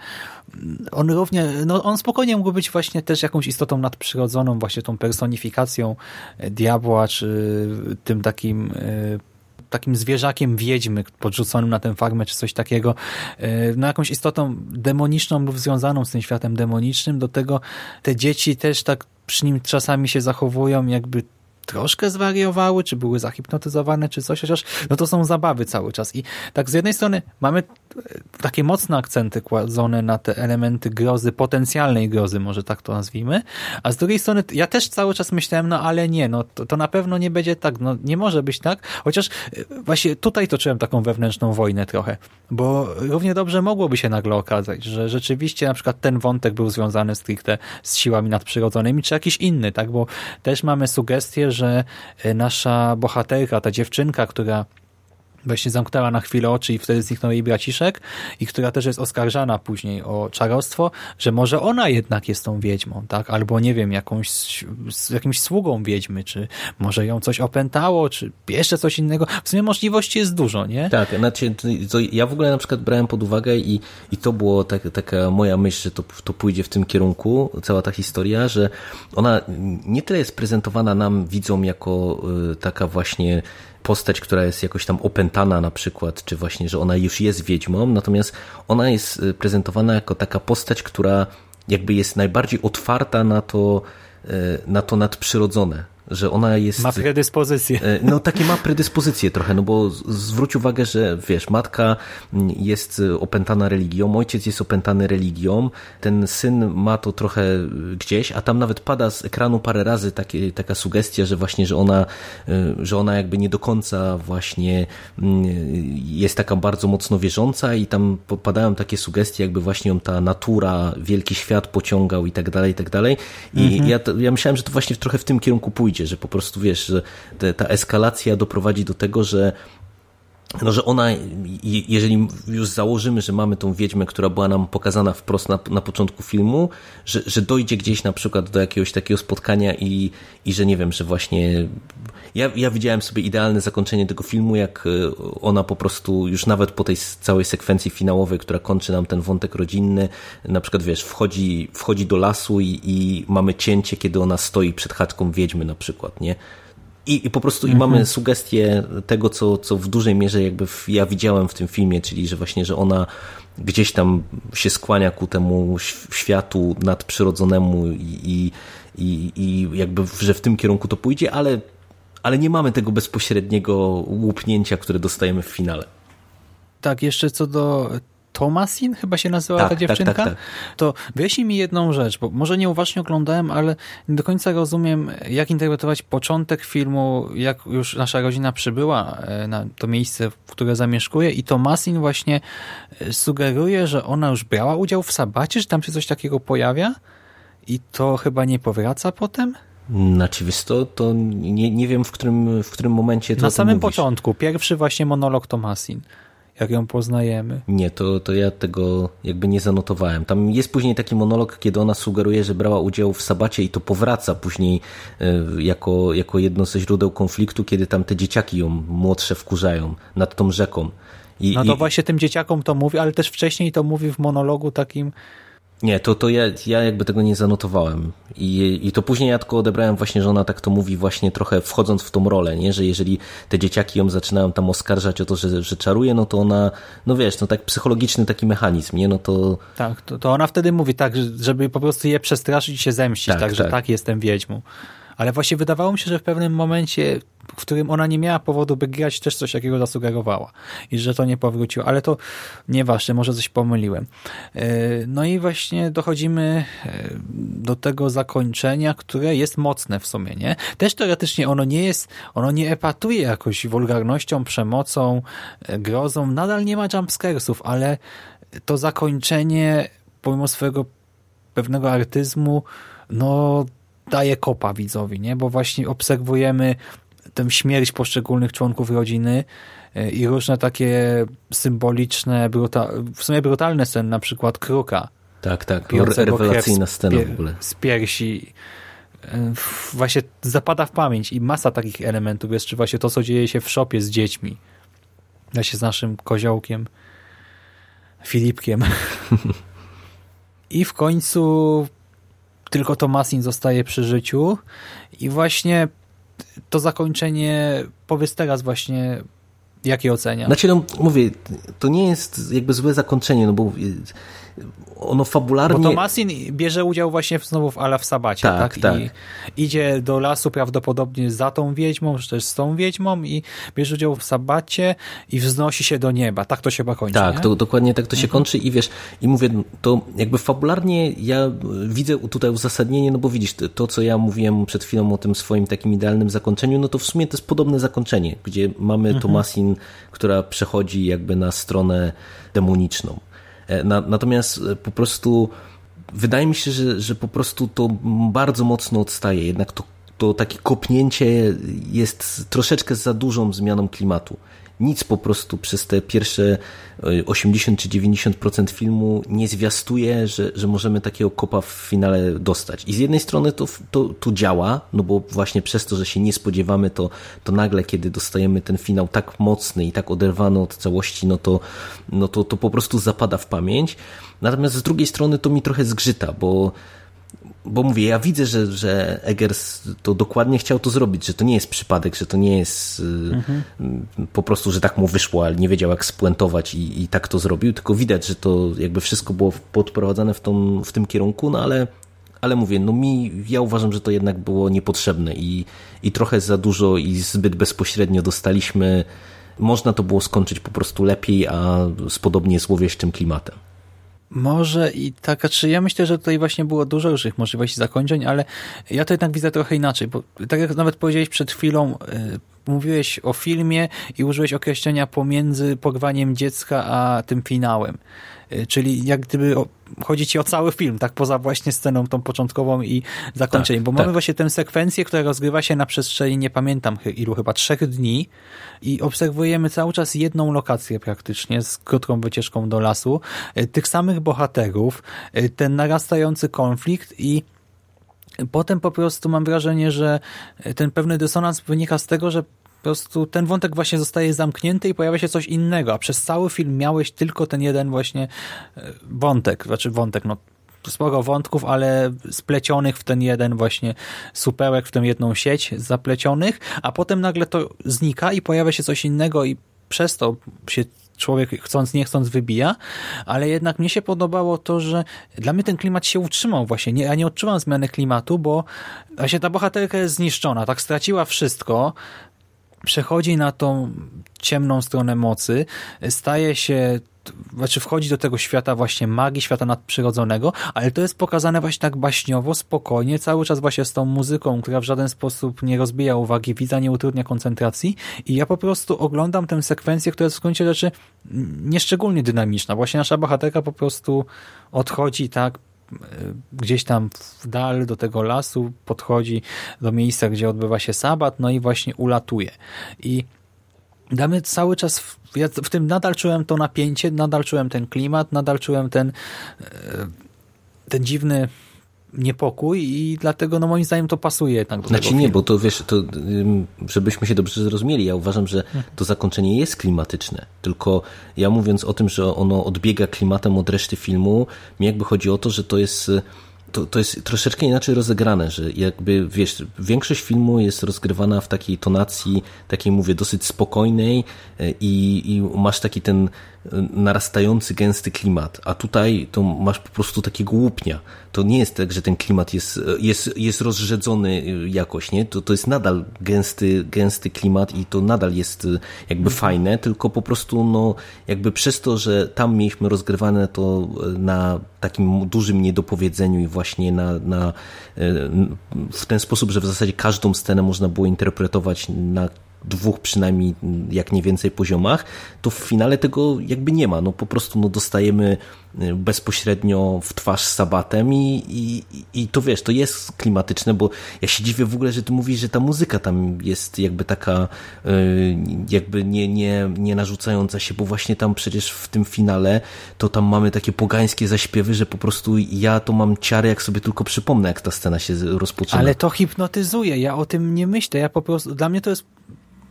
on równie, no on spokojnie mógł być właśnie też jakąś istotą nadprzyrodzoną, właśnie tą personifikacją diabła, czy tym takim e, takim zwierzakiem wiedźmy podrzuconym na tę farmę, czy coś takiego, e, no jakąś istotą demoniczną lub związaną z tym światem demonicznym. Do tego te dzieci też tak przy nim czasami się zachowują, jakby troszkę zwariowały, czy były zahipnotyzowane, czy coś, chociaż no to są zabawy cały czas. I tak z jednej strony mamy e, takie mocne akcenty kładzone na te elementy grozy, potencjalnej grozy, może tak to nazwijmy, a z drugiej strony ja też cały czas myślałem, no ale nie, no to, to na pewno nie będzie tak, no nie może być tak, chociaż e, właśnie tutaj toczyłem taką wewnętrzną wojnę trochę, bo równie dobrze mogłoby się nagle okazać, że rzeczywiście na przykład ten wątek był związany stricte z siłami nadprzyrodzonymi, czy jakiś inny, tak, bo też mamy sugestie, że e, nasza bohaterka, ta dziewczynka, która właśnie zamknęła na chwilę oczy i wtedy zniknął jej braciszek i która też jest oskarżana później o czarostwo, że może ona jednak jest tą wiedźmą, tak? Albo nie wiem, jakąś, jakimś sługą wiedźmy, czy może ją coś opętało, czy jeszcze coś innego. W sumie możliwości jest dużo, nie? Tak, znaczy, ja w ogóle na przykład brałem pod uwagę i, i to było tak, taka moja myśl, że to, to pójdzie w tym kierunku, cała ta historia, że ona nie tyle jest prezentowana nam widzom jako y, taka właśnie postać, która jest jakoś tam opętana na przykład, czy właśnie, że ona już jest wiedźmą, natomiast ona jest y, prezentowana jako taka postać, która jakby jest najbardziej otwarta na to, y, na to nadprzyrodzone. Że ona jest... Ma predyspozycję. E, no takie ma predyspozycje trochę, no bo zwróć uwagę, że wiesz, matka jest opętana religią, ojciec jest opętany religią, ten syn ma to trochę gdzieś, a tam nawet pada z ekranu parę razy takie, taka sugestia, że właśnie, że ona, e, że ona jakby nie do końca właśnie jest taka bardzo mocno wierząca i tam padają takie sugestie, jakby właśnie ją ta natura, wielki świat pociągał i tak dalej, i tak dalej. I mhm. ja, ja myślałem, że to właśnie trochę w tym kierunku pójdzie, że po prostu wiesz, że te, ta eskalacja doprowadzi do tego, że no, że ona, jeżeli już założymy, że mamy tą wiedźmę, która była nam pokazana wprost na, na początku filmu, że, że dojdzie gdzieś na przykład do jakiegoś takiego spotkania i, i że nie wiem, że właśnie ja, ja widziałem sobie idealne zakończenie tego filmu, jak e, ona po prostu już nawet po tej całej sekwencji finałowej, która kończy nam ten wątek rodzinny, na przykład wiesz, wchodzi, wchodzi do lasu i, i mamy cięcie, kiedy ona stoi przed chatką wiedźmy na przykład, nie? I, I, po prostu mhm. i mamy sugestię tego, co, co w dużej mierze jakby w, ja widziałem w tym filmie, czyli że właśnie, że ona gdzieś tam się skłania ku temu światu nadprzyrodzonemu i, i, i, i jakby, że w tym kierunku to pójdzie, ale, ale nie mamy tego bezpośredniego łupnięcia, które dostajemy w finale. Tak, jeszcze co do Tomasin chyba się nazywała tak, ta tak, dziewczynka, tak, tak, to wyjaśnij mi jedną rzecz, bo może nieuważnie oglądałem, ale nie do końca rozumiem, jak interpretować początek filmu, jak już nasza rodzina przybyła e, na to miejsce, w które zamieszkuje i Tomasin właśnie e, sugeruje, że ona już brała udział w sabacie, że tam się coś takiego pojawia i to chyba nie powraca potem? Znaczy, wiesz to, to nie, nie wiem w którym, w którym momencie to Na samym mówisz. początku, pierwszy właśnie monolog Tomasin jak ją poznajemy. Nie, to, to ja tego jakby nie zanotowałem. Tam jest później taki monolog, kiedy ona sugeruje, że brała udział w sabacie i to powraca później e, jako, jako jedno ze źródeł konfliktu, kiedy tam te dzieciaki ją młodsze wkurzają nad tą rzeką. I, no to i... właśnie tym dzieciakom to mówi, ale też wcześniej to mówi w monologu takim nie, to, to ja, ja jakby tego nie zanotowałem. I, I to później ja tylko odebrałem właśnie, że ona tak to mówi właśnie trochę wchodząc w tą rolę, nie? Że jeżeli te dzieciaki ją zaczynają tam oskarżać o to, że, że czaruje, no to ona, no wiesz, no tak psychologiczny taki mechanizm, nie? No to... Tak, to, to ona wtedy mówi tak, żeby po prostu je przestraszyć i się zemścić, tak, tak że tak. tak jestem wiedźmą. Ale właśnie wydawało mi się, że w pewnym momencie w którym ona nie miała powodu, by grać, też coś takiego zasugerowała. I że to nie powróciło. Ale to nieważne, może coś pomyliłem. E, no i właśnie dochodzimy e, do tego zakończenia, które jest mocne w sumie, nie? Też teoretycznie ono nie jest, ono nie epatuje jakoś wulgarnością, przemocą, e, grozą. Nadal nie ma jumpscaresów, ale to zakończenie pomimo swojego pewnego artyzmu, no daje kopa widzowi, nie? Bo właśnie obserwujemy tę śmierć poszczególnych członków rodziny e, i różne takie symboliczne, bruta, w sumie brutalne sceny, na przykład kruka. Tak, tak, rewelacyjna scena w ogóle. Z piersi. E, właśnie zapada w pamięć i masa takich elementów jest, czy właśnie to, co dzieje się w szopie z dziećmi. Właśnie z naszym koziołkiem Filipkiem. I w końcu tylko Tomasin zostaje przy życiu i właśnie to zakończenie, powiedz teraz właśnie, jakie ocenia? Znaczy, no mówię, to nie jest jakby złe zakończenie, no bo ono fabularnie... Bo Tomasin bierze udział właśnie znowu w Ala w Sabacie, tak? tak? tak. I idzie do lasu prawdopodobnie za tą wiedźmą, czy też z tą wiedźmą i bierze udział w Sabacie i wznosi się do nieba. Tak to się chyba kończy, Tak, to, dokładnie tak to się mhm. kończy i wiesz, i mówię, to jakby fabularnie ja widzę tutaj uzasadnienie, no bo widzisz, to co ja mówiłem przed chwilą o tym swoim takim idealnym zakończeniu, no to w sumie to jest podobne zakończenie, gdzie mamy mhm. Tomasin, która przechodzi jakby na stronę demoniczną. E, na, natomiast e, po prostu wydaje mi się, że, że po prostu to bardzo mocno odstaje. Jednak to, to takie kopnięcie jest troszeczkę za dużą zmianą klimatu nic po prostu przez te pierwsze 80 e, czy 90% filmu nie zwiastuje, że, że możemy takiego kopa w finale dostać. I z jednej strony to, to, to działa, no bo właśnie przez to, że się nie spodziewamy, to, to nagle, kiedy dostajemy ten finał tak mocny i tak oderwany od całości, no to, no to, to po prostu zapada w pamięć. Natomiast z drugiej strony to mi trochę zgrzyta, bo bo mówię, ja widzę, że, że Eggers to dokładnie chciał to zrobić, że to nie jest przypadek, że to nie jest mhm. po prostu, że tak mu wyszło, ale nie wiedział jak spuentować i, i tak to zrobił, tylko widać, że to jakby wszystko było podprowadzane w, tą, w tym kierunku, no ale ale mówię, no mi, ja uważam, że to jednak było niepotrzebne i, i trochę za dużo i zbyt bezpośrednio dostaliśmy. Można to było skończyć po prostu lepiej, a z podobnie złowieszczym klimatem. Może i tak, czy ja myślę, że tutaj właśnie było dużo różnych możliwości zakończeń, ale ja to jednak widzę trochę inaczej, bo tak jak nawet powiedziałeś przed chwilą, y, mówiłeś o filmie i użyłeś określenia pomiędzy porwaniem dziecka a tym finałem. Y, czyli jak gdyby chodzi ci o cały film, tak poza właśnie sceną tą początkową i zakończeniem, tak, bo tak. mamy właśnie tę sekwencję, która rozgrywa się na przestrzeni, nie pamiętam ilu, chyba trzech dni i obserwujemy cały czas jedną lokację praktycznie z krótką wycieczką do lasu, y, tych samych bohaterów, y, ten narastający konflikt i Potem po prostu mam wrażenie, że ten pewny dysonans wynika z tego, że prostu ten wątek właśnie zostaje zamknięty i pojawia się coś innego, a przez cały film miałeś tylko ten jeden właśnie e, wątek, znaczy wątek, no sporo wątków, ale splecionych w ten jeden właśnie supełek, w tę jedną sieć zaplecionych, a potem nagle to znika i pojawia się coś innego i przez to się człowiek chcąc, nie chcąc wybija, ale jednak mnie się podobało to, że dla mnie ten klimat się utrzymał właśnie. Nie, ja nie odczuwam zmiany klimatu, bo właśnie ta bohaterka jest zniszczona, tak straciła wszystko, przechodzi na tą ciemną stronę mocy, staje się znaczy wchodzi do tego świata właśnie magii, świata nadprzyrodzonego, ale to jest pokazane właśnie tak baśniowo, spokojnie, cały czas właśnie z tą muzyką, która w żaden sposób nie rozbija uwagi, widza nie utrudnia koncentracji i ja po prostu oglądam tę sekwencję, która jest w skrócie rzeczy nieszczególnie dynamiczna. Właśnie nasza bohaterka po prostu odchodzi tak gdzieś tam w dal do tego lasu, podchodzi do miejsca, gdzie odbywa się sabat, no i właśnie ulatuje. I damy cały czas, w, ja w tym nadal czułem to napięcie, nadal czułem ten klimat, nadal czułem ten, e, ten dziwny niepokój i dlatego no moim zdaniem to pasuje jednak do Znaczy nie, bo to wiesz, to, żebyśmy się dobrze zrozumieli, ja uważam, że to zakończenie jest klimatyczne, tylko ja mówiąc o tym, że ono odbiega klimatem od reszty filmu, mi jakby chodzi o to, że to jest to, to jest troszeczkę inaczej rozegrane, że jakby, wiesz, większość filmu jest rozgrywana w takiej tonacji, takiej mówię, dosyć spokojnej e, i, i masz taki ten narastający, gęsty klimat, a tutaj to masz po prostu takiego łupnia. To nie jest tak, że ten klimat jest, jest, jest rozrzedzony jakoś, nie? To, to jest nadal gęsty, gęsty klimat i to nadal jest jakby fajne, tylko po prostu no, jakby przez to, że tam mieliśmy rozgrywane to na takim dużym niedopowiedzeniu i właśnie na, na w ten sposób, że w zasadzie każdą scenę można było interpretować na dwóch przynajmniej, jak nie więcej poziomach, to w finale tego jakby nie ma. No po prostu no, dostajemy y, bezpośrednio w twarz z sabatem i, i, i to wiesz, to jest klimatyczne, bo ja się dziwię w ogóle, że ty mówisz, że ta muzyka tam jest jakby taka y, jakby nie, nie, nie narzucająca się, bo właśnie tam przecież w tym finale to tam mamy takie pogańskie zaśpiewy, że po prostu ja to mam ciary, jak sobie tylko przypomnę, jak ta scena się rozpoczyna. Ale to hipnotyzuje, ja o tym nie myślę, ja po prostu, dla mnie to jest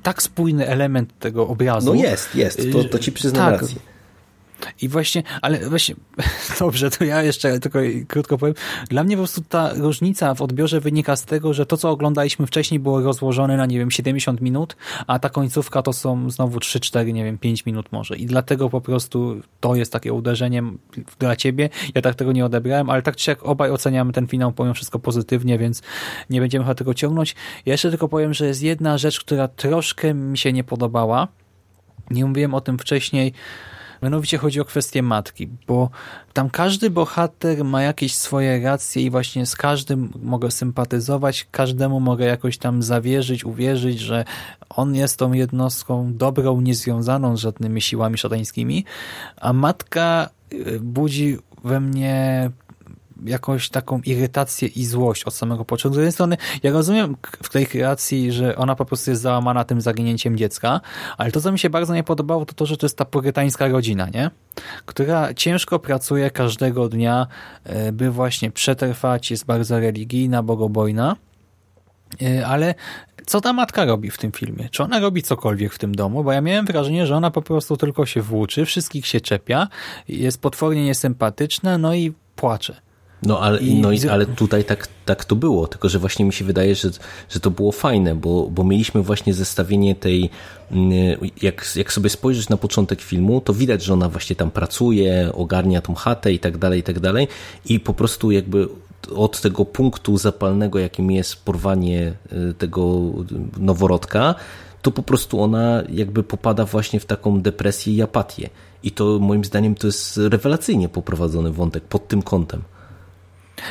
tak spójny element tego obrazu. No jest, jest, to, to ci przyznam tak. rację. I właśnie, ale właśnie, dobrze, to ja jeszcze tylko krótko powiem. Dla mnie po prostu ta różnica w odbiorze wynika z tego, że to, co oglądaliśmy wcześniej było rozłożone na, nie wiem, 70 minut, a ta końcówka to są znowu 3, 4, nie wiem, 5 minut może. I dlatego po prostu to jest takie uderzenie dla ciebie. Ja tak tego nie odebrałem, ale tak czy jak obaj oceniamy ten finał, powiem wszystko pozytywnie, więc nie będziemy chyba tego ciągnąć. Ja jeszcze tylko powiem, że jest jedna rzecz, która troszkę mi się nie podobała. Nie mówiłem o tym wcześniej, Mianowicie chodzi o kwestię matki, bo tam każdy bohater ma jakieś swoje racje i właśnie z każdym mogę sympatyzować, każdemu mogę jakoś tam zawierzyć, uwierzyć, że on jest tą jednostką dobrą, niezwiązaną z żadnymi siłami szatańskimi, a matka y, budzi we mnie jakąś taką irytację i złość od samego początku. Z jednej strony ja rozumiem w tej kreacji, że ona po prostu jest załamana tym zaginięciem dziecka, ale to, co mi się bardzo nie podobało, to to, że to jest ta purytańska rodzina, nie? która ciężko pracuje każdego dnia, e, by właśnie przetrwać, jest bardzo religijna, bogobojna, e, ale co ta matka robi w tym filmie? Czy ona robi cokolwiek w tym domu? Bo ja miałem wrażenie, że ona po prostu tylko się włóczy, wszystkich się czepia, jest potwornie niesympatyczna, no i płacze. No ale, I, no, ale tutaj tak, tak to było, tylko że właśnie mi się wydaje, że, że to było fajne, bo, bo mieliśmy właśnie zestawienie tej, mm, jak, jak sobie spojrzysz na początek filmu, to widać, że ona właśnie tam pracuje, ogarnia tą chatę i tak dalej, i tak dalej i po prostu jakby od tego punktu zapalnego, jakim jest porwanie tego noworodka, to po prostu ona jakby popada właśnie w taką depresję i apatię. I to moim zdaniem to jest rewelacyjnie poprowadzony wątek pod tym kątem.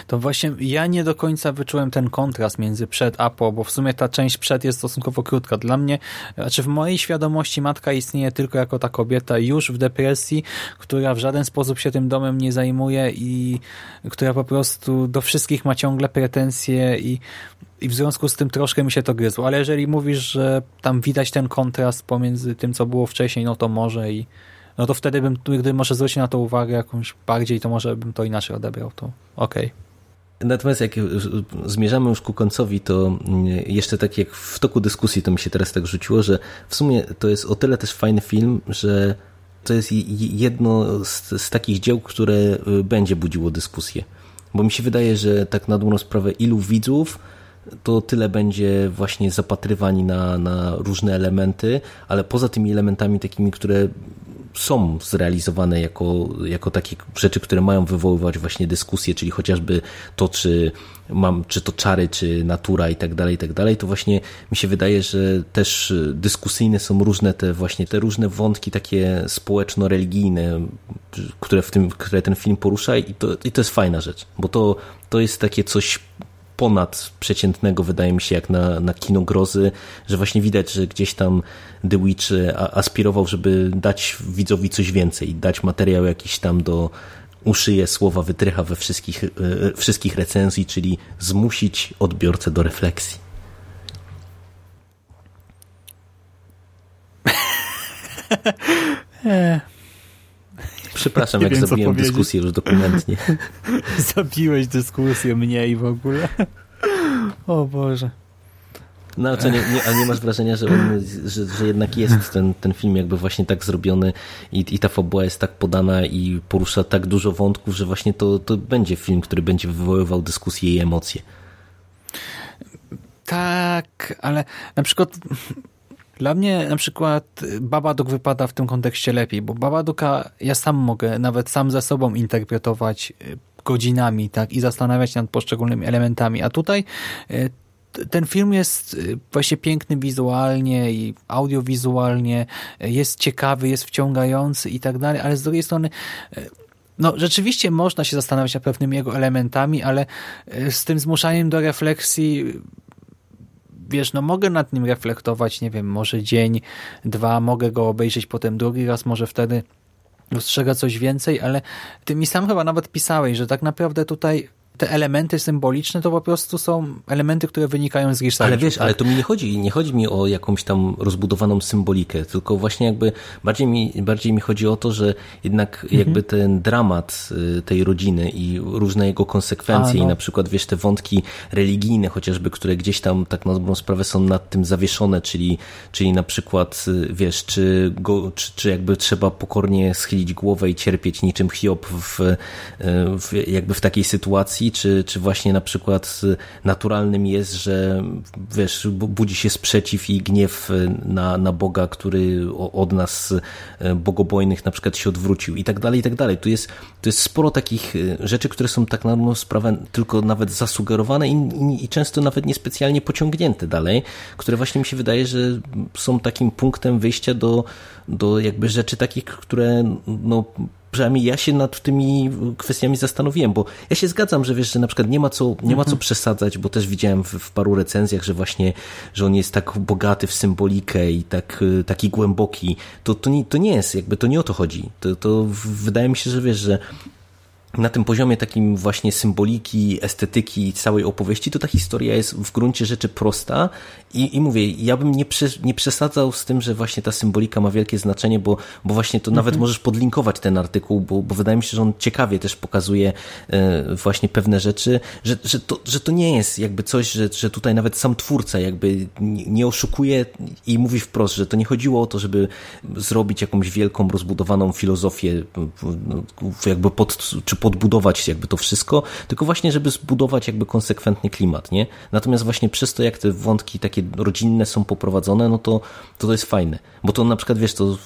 To właśnie ja nie do końca wyczułem ten kontrast między przed a po, bo w sumie ta część przed jest stosunkowo krótka. Dla mnie, znaczy w mojej świadomości matka istnieje tylko jako ta kobieta już w depresji, która w żaden sposób się tym domem nie zajmuje i która po prostu do wszystkich ma ciągle pretensje i i w związku z tym troszkę mi się to gryzło, ale jeżeli mówisz, że tam widać ten kontrast pomiędzy tym, co było wcześniej, no to może i no to wtedy bym, gdy może zwrócić na to uwagę jakąś bardziej, to może bym to inaczej odebrał, to okej. Okay. Natomiast jak zmierzamy już ku końcowi, to jeszcze tak jak w toku dyskusji to mi się teraz tak rzuciło, że w sumie to jest o tyle też fajny film, że to jest jedno z, z takich dzieł, które y, będzie budziło dyskusję. Bo mi się wydaje, że tak na dobrą sprawę ilu widzów to tyle będzie właśnie zapatrywań na, na różne elementy, ale poza tymi elementami takimi, które są zrealizowane jako, jako takie rzeczy, które mają wywoływać właśnie dyskusje, czyli chociażby to, czy mam, czy to czary, czy natura i tak dalej, i tak dalej, to właśnie mi się wydaje, że też dyskusyjne są różne te właśnie te różne wątki takie społeczno-religijne, które w tym, które ten film porusza i to, i to jest fajna rzecz, bo to, to jest takie coś ponad przeciętnego, wydaje mi się, jak na, na kino grozy, że właśnie widać, że gdzieś tam The Witch aspirował, żeby dać widzowi coś więcej, dać materiał jakiś tam do uszyje słowa wytrycha we wszystkich, e, wszystkich recenzji, czyli zmusić odbiorcę do refleksji. Przepraszam, jak wiem, zabiłem dyskusję już dokumentnie. Zabiłeś dyskusję mnie i w ogóle. O Boże. No, co nie, nie, ale nie masz wrażenia, że, on, że, że jednak jest ten, ten film jakby właśnie tak zrobiony i, i ta fabuła jest tak podana i porusza tak dużo wątków, że właśnie to, to będzie film, który będzie wywoływał dyskusje i emocje. Tak, ale na przykład dla mnie na przykład Babadook wypada w tym kontekście lepiej, bo Babadooka ja sam mogę nawet sam ze sobą interpretować y, godzinami tak i zastanawiać się nad poszczególnymi elementami, a tutaj y, ten film jest y, właśnie piękny wizualnie i audiowizualnie, jest ciekawy, jest wciągający i tak dalej, ale z drugiej strony no rzeczywiście można się zastanawiać nad pewnymi jego elementami, ale z tym zmuszaniem do refleksji wiesz, no mogę nad nim reflektować, nie wiem, może dzień, dwa, mogę go obejrzeć potem drugi raz, może wtedy dostrzega coś więcej, ale ty mi sam chyba nawet pisałeś, że tak naprawdę tutaj te elementy symboliczne to po prostu są elementy, które wynikają z researchu. Ale wiesz, tak? ale to mi nie chodzi, nie chodzi mi o jakąś tam rozbudowaną symbolikę, tylko właśnie jakby bardziej mi, bardziej mi chodzi o to, że jednak mhm. jakby ten dramat y, tej rodziny i różne jego konsekwencje A, no. i na przykład wiesz, te wątki religijne chociażby, które gdzieś tam tak na dobrą sprawę są nad tym zawieszone, czyli, czyli na przykład y, wiesz, czy, go, czy, czy jakby trzeba pokornie schylić głowę i cierpieć niczym Hiob w, y, w jakby w takiej sytuacji, czy, czy właśnie na przykład naturalnym jest, że wiesz, budzi się sprzeciw i gniew na, na Boga, który od nas e, bogobojnych na przykład się odwrócił i tak dalej, i tak dalej. Tu jest, tu jest sporo takich e, rzeczy, które są tak na dobrą sprawę tylko nawet zasugerowane i, i, i często nawet niespecjalnie pociągnięte dalej, które właśnie mi się wydaje, że są takim punktem wyjścia do, do jakby rzeczy takich, które no przynajmniej ja się nad tymi kwestiami zastanowiłem, bo ja się zgadzam, że wiesz, że na przykład nie ma co, nie ma co mhm. przesadzać, bo też widziałem w, w, paru recenzjach, że właśnie, że on jest tak bogaty w symbolikę i tak, taki głęboki. To, to, nie, to nie jest, jakby to nie o to chodzi. To, to wydaje mi się, że wiesz, że na tym poziomie takim właśnie symboliki, estetyki całej opowieści, to ta historia jest w gruncie rzeczy prosta i, i mówię, ja bym nie, prze, nie przesadzał z tym, że właśnie ta symbolika ma wielkie znaczenie, bo, bo właśnie to nawet mhm. możesz podlinkować ten artykuł, bo, bo wydaje mi się, że on ciekawie też pokazuje e, właśnie pewne rzeczy, że, że, to, że to nie jest jakby coś, że, że tutaj nawet sam twórca jakby nie oszukuje i mówi wprost, że to nie chodziło o to, żeby zrobić jakąś wielką, rozbudowaną filozofię jakby pod, czy podbudować jakby to wszystko, tylko właśnie, żeby zbudować jakby konsekwentny klimat, nie? Natomiast właśnie przez to, jak te wątki takie rodzinne są poprowadzone, no to to, to jest fajne. Bo to na przykład, wiesz, to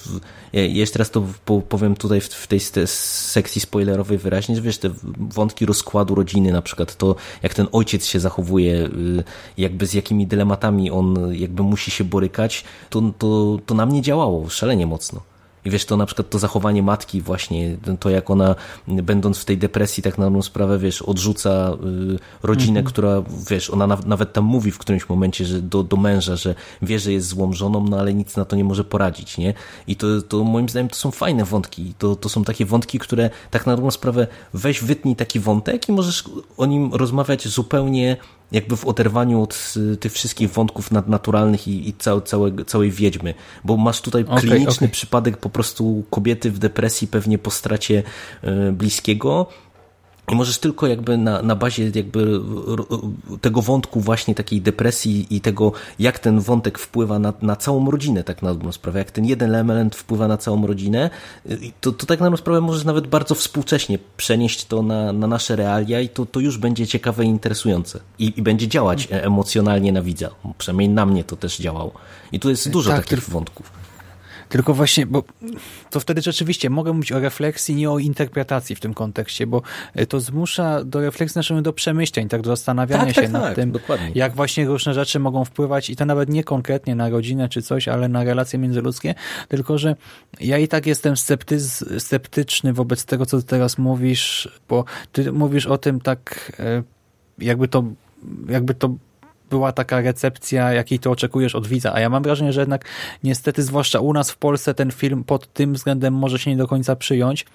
ja jeszcze raz to powiem tutaj w, w tej sekcji spoilerowej wyraźnie, że wiesz, te wątki rozkładu rodziny na przykład, to jak ten ojciec się zachowuje, y, jakby z jakimi dylematami on jakby musi się borykać, to, to, to na mnie działało szalenie mocno. I wiesz, to na przykład to zachowanie matki właśnie, to jak ona będąc w tej depresji tak na dobrą sprawę, wiesz, odrzuca y, rodzinę, mhm. która, wiesz, ona nawet tam mówi w którymś momencie że do, do męża, że wie, że jest złą żoną, no ale nic na to nie może poradzić, nie? I to, to moim zdaniem to są fajne wątki. To, to są takie wątki, które tak na dobrą sprawę weź, wytnij taki wątek i możesz o nim rozmawiać zupełnie jakby w oderwaniu od y, tych wszystkich wątków nadnaturalnych i, i całe, całe, całej wiedźmy, bo masz tutaj okay, kliniczny okay. przypadek po prostu kobiety w depresji pewnie po stracie y, bliskiego, i możesz tylko jakby na, na bazie jakby tego wątku właśnie takiej depresji i tego, jak ten wątek wpływa na, na całą rodzinę, tak na dobrą sprawę, jak ten jeden element wpływa na całą rodzinę, to, to tak na dobrą sprawę możesz nawet bardzo współcześnie przenieść to na, na nasze realia i to, to już będzie ciekawe i interesujące. I, i będzie działać emocjonalnie na widza. Przynajmniej na mnie to też działało. I tu jest dużo tak, takich wątków. Tylko właśnie, bo to wtedy rzeczywiście mogę mówić o refleksji, nie o interpretacji w tym kontekście, bo e, to zmusza do refleksji naszego do przemyśleń, tak, do zastanawiania tak, się tak, nad tak, tym, dokładnie. jak właśnie różne rzeczy mogą wpływać i to nawet nie konkretnie na rodzinę czy coś, ale na relacje międzyludzkie, tylko że ja i tak jestem sceptyz, sceptyczny wobec tego, co ty teraz mówisz, bo ty mówisz o tym tak, e, jakby to jakby to była taka recepcja, jakiej ty oczekujesz od widza. A ja mam wrażenie, że jednak niestety, zwłaszcza u nas w Polsce, ten film pod tym względem może się nie do końca przyjąć.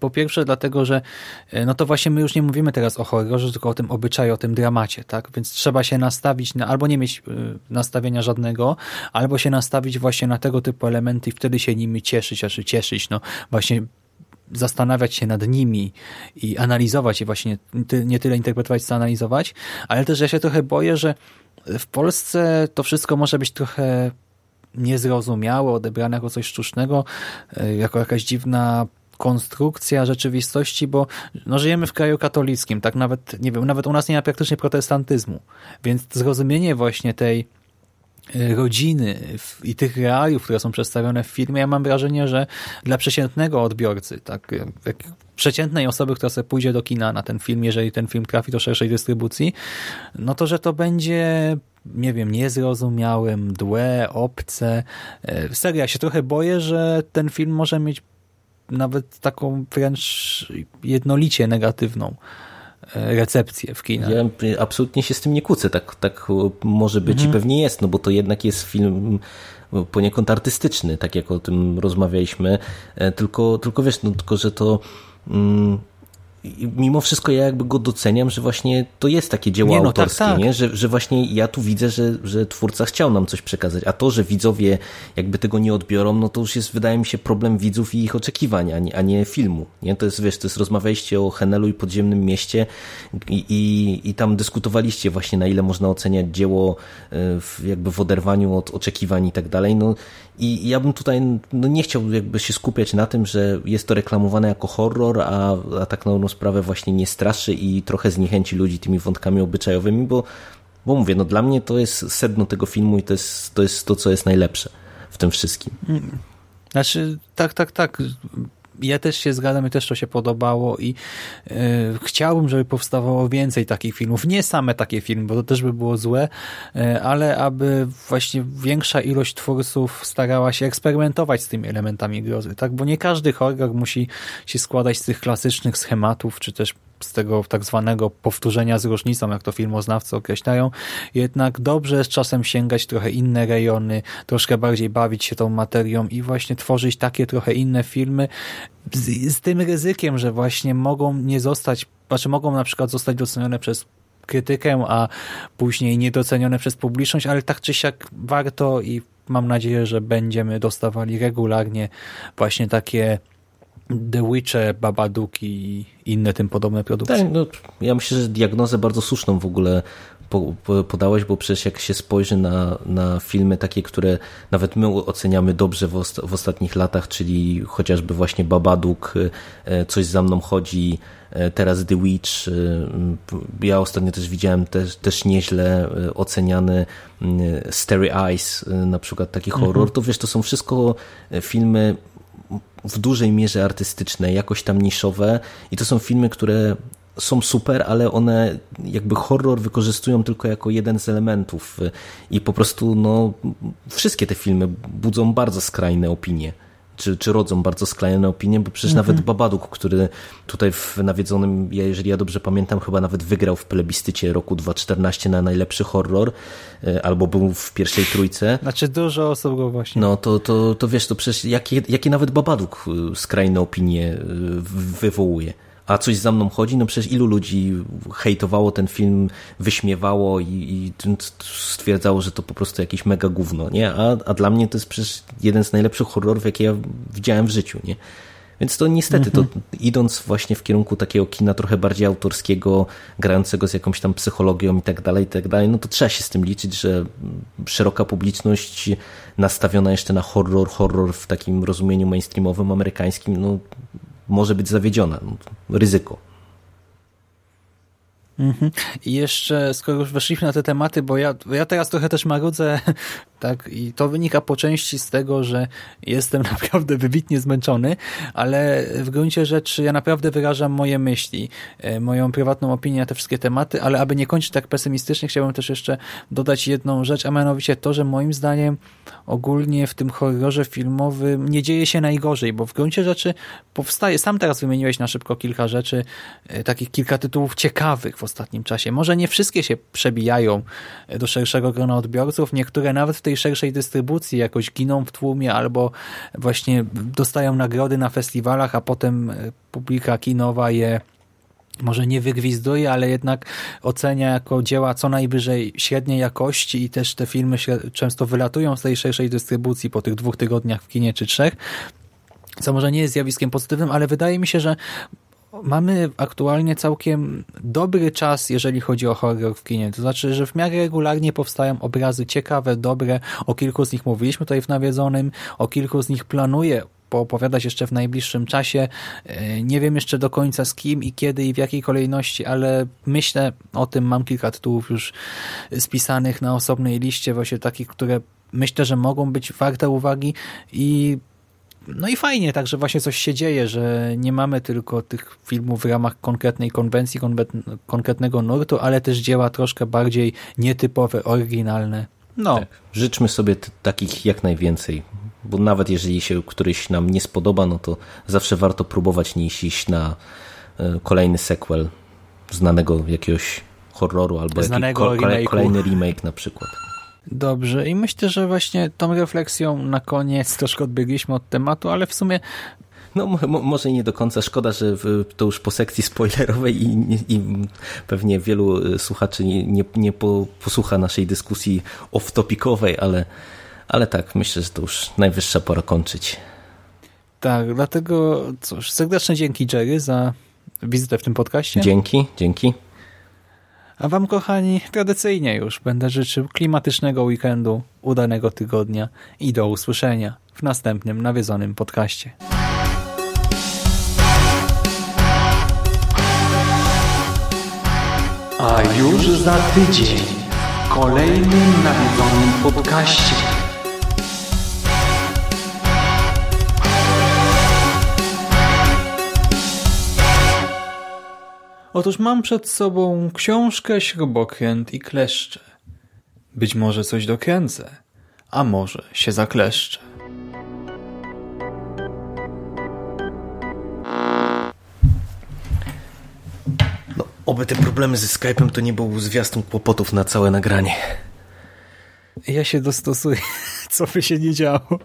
Po pierwsze dlatego, że e, no to właśnie my już nie mówimy teraz o horrorze, tylko o tym obyczaju, o tym dramacie, tak? Więc trzeba się nastawić na, albo nie mieć e, nastawienia żadnego, albo się nastawić właśnie na tego typu elementy i wtedy się nimi cieszyć, aż cieszyć, no właśnie zastanawiać się nad nimi i analizować je właśnie, nie tyle interpretować, co analizować, ale też ja się trochę boję, że w Polsce to wszystko może być trochę niezrozumiałe, odebrane jako coś sztucznego, e, jako jakaś dziwna konstrukcja rzeczywistości, bo no, żyjemy w kraju katolickim, tak? Nawet, nie wiem, nawet u nas nie ma praktycznie protestantyzmu, więc zrozumienie właśnie tej rodziny i tych realiów, które są przedstawione w filmie, ja mam wrażenie, że dla przeciętnego odbiorcy, tak, jak przeciętnej osoby, która sobie pójdzie do kina na ten film, jeżeli ten film trafi do szerszej dystrybucji, no to, że to będzie nie wiem, niezrozumiałe, mdłe, obce. E, serio, ja się trochę boję, że ten film może mieć nawet taką wręcz jednolicie negatywną E, recepcję w kinach. Ja absolutnie się z tym nie kłócę, tak, tak może być mhm. i pewnie jest, no bo to jednak jest film poniekąd artystyczny, tak jak o tym rozmawialiśmy, e, tylko, tylko wiesz, no tylko, że to mm, mimo wszystko ja jakby go doceniam, że właśnie to jest takie dzieło nie, no, tak, autorskie, tak, tak. Nie? Że, że właśnie ja tu widzę, że, że twórca chciał nam coś przekazać, a to, że widzowie jakby tego nie odbiorą, no to już jest wydaje mi się problem widzów i ich oczekiwań, a nie, a nie filmu. Nie? To jest, wiesz, to jest rozmawialiście o Henelu i podziemnym mieście i, i, i tam dyskutowaliście właśnie na ile można oceniać dzieło e, w, jakby w oderwaniu od oczekiwań i tak dalej. No i ja bym tutaj no nie chciał jakby się skupiać na tym, że jest to reklamowane jako horror, a, a tak na sprawę właśnie nie straszy i trochę zniechęci ludzi tymi wątkami obyczajowymi, bo, bo mówię, no dla mnie to jest sedno tego filmu i to jest to, jest to co jest najlepsze w tym wszystkim. Znaczy, tak, tak, tak ja też się zgadzam i też to się podobało i yy, chciałbym, żeby powstawało więcej takich filmów. Nie same takie filmy, bo to też by było złe, yy, ale aby właśnie większa ilość twórców starała się eksperymentować z tymi elementami grozy, tak? Bo nie każdy horror musi się składać z tych klasycznych schematów, czy też z tego tak zwanego powtórzenia z różnicą, jak to filmoznawcy określają. Jednak dobrze jest czasem sięgać trochę inne rejony, troszkę bardziej bawić się tą materią i właśnie tworzyć takie trochę inne filmy z, z tym ryzykiem, że właśnie mogą nie zostać, znaczy mogą na przykład zostać docenione przez krytykę, a później niedocenione przez publiczność, ale tak czy siak warto i mam nadzieję, że będziemy dostawali regularnie właśnie takie The Witcher, Babadook i inne tym podobne produkcje. Tak, no, ja myślę, że diagnozę bardzo słuszną w ogóle po, po, podałeś, bo przecież jak się spojrzy na, na filmy takie, które nawet my oceniamy dobrze w, ost w ostatnich latach, czyli chociażby właśnie Babadook, e, Coś za mną chodzi, e, teraz The Witch. E, ja ostatnio też widziałem też, też nieźle oceniany Starry Eyes, na przykład taki horror. Mhm. To wiesz, to są wszystko filmy w dużej mierze artystyczne, jakoś tam niszowe i to są filmy, które są super, ale one jakby horror wykorzystują tylko jako jeden z elementów i po prostu no, wszystkie te filmy budzą bardzo skrajne opinie. Czy, czy rodzą bardzo skrajne opinie, bo przecież nawet mhm. Babadook, który tutaj w nawiedzonym, jeżeli ja dobrze pamiętam, chyba nawet wygrał w plebiscycie roku 2014 na najlepszy horror, e, albo był w pierwszej trójce. Znaczy dużo osób go właśnie. No to, to, to wiesz, to przecież jakie, jakie nawet Babadook e, skrajne opinie e, wywołuje a coś za mną chodzi, no przecież ilu ludzi hejtowało ten film, wyśmiewało i, i stwierdzało, że to po prostu jakieś mega gówno, nie? A, a dla mnie to jest przecież jeden z najlepszych horrorów, jakie ja widziałem w życiu, nie? Więc to niestety, to mhm. idąc właśnie w kierunku takiego kina trochę bardziej autorskiego, grającego z jakąś tam psychologią i tak dalej, i tak dalej, no to trzeba się z tym liczyć, że szeroka publiczność nastawiona jeszcze na horror, horror w takim rozumieniu mainstreamowym, amerykańskim, no może być zawiedziona. Ryzyko. Mhm. I jeszcze, skoro już weszliśmy na te tematy, bo ja, ja teraz trochę też marudzę tak? I to wynika po części z tego, że jestem naprawdę wybitnie zmęczony, ale w gruncie rzeczy ja naprawdę wyrażam moje myśli, e, moją prywatną opinię na te wszystkie tematy, ale aby nie kończyć tak pesymistycznie, chciałbym też jeszcze dodać jedną rzecz, a mianowicie to, że moim zdaniem ogólnie w tym horrorze filmowym nie dzieje się najgorzej, bo w gruncie rzeczy powstaje, sam teraz wymieniłeś na szybko kilka rzeczy, e, takich kilka tytułów ciekawych w ostatnim czasie. Może nie wszystkie się przebijają do szerszego grona odbiorców, niektóre nawet w tej szerszej dystrybucji jakoś giną w tłumie albo właśnie dostają nagrody na festiwalach, a potem e, publika kinowa je może nie wygwizduje, ale jednak ocenia jako dzieła co najwyżej średniej jakości i też te filmy często wylatują z tej szerszej dystrybucji po tych dwóch tygodniach w kinie czy trzech, co może nie jest zjawiskiem pozytywnym, ale wydaje mi się, że mamy aktualnie całkiem dobry czas, jeżeli chodzi o horror w kinie. To znaczy, że w miarę regularnie powstają obrazy ciekawe, dobre. O kilku z nich mówiliśmy tutaj w nawiedzonym, o kilku z nich planuję poopowiadać jeszcze w najbliższym czasie. E, nie wiem jeszcze do końca z kim i kiedy i w jakiej kolejności, ale myślę o tym, mam kilka tytułów już spisanych na osobnej liście, właśnie takich, które myślę, że mogą być warte uwagi i no i fajnie, także właśnie coś się dzieje, że nie mamy tylko tych filmów w ramach konkretnej konwencji, konkretnego nurtu, ale też dzieła troszkę bardziej nietypowe, oryginalne. No. Tak. Życzmy sobie takich jak najwięcej, bo nawet jeżeli się któryś nam nie spodoba, no to zawsze warto próbować niż iść na e, kolejny sequel znanego jakiegoś horroru albo znanego jakiś, kolejny remake na przykład. Dobrze i myślę, że właśnie tą refleksją na koniec troszkę odbiegliśmy od tematu, ale w sumie no może nie do końca. Szkoda, że to już po sekcji spoilerowej i, i pewnie wielu y, słuchaczy nie, nie, nie po, posłucha naszej dyskusji off-topicowej, ale, ale tak, myślę, że to już najwyższa pora kończyć. Tak, dlatego cóż, serdeczne dzięki Jerry za wizytę w tym podcaście. Dzięki, dzięki. A Wam, kochani, tradycyjnie już będę życzył klimatycznego weekendu, udanego tygodnia i do usłyszenia w następnym nawiedzonym podcaście. A już za tydzień w kolejnym nawiedzonym podcaście. Otóż mam przed sobą książkę Śrubokręt i kleszcze. Być może coś dokręcę, a może się zakleszczę. No, oby te problemy ze Skype'em to nie był zwiastun kłopotów na całe nagranie. Ja się dostosuję, co by się nie działo.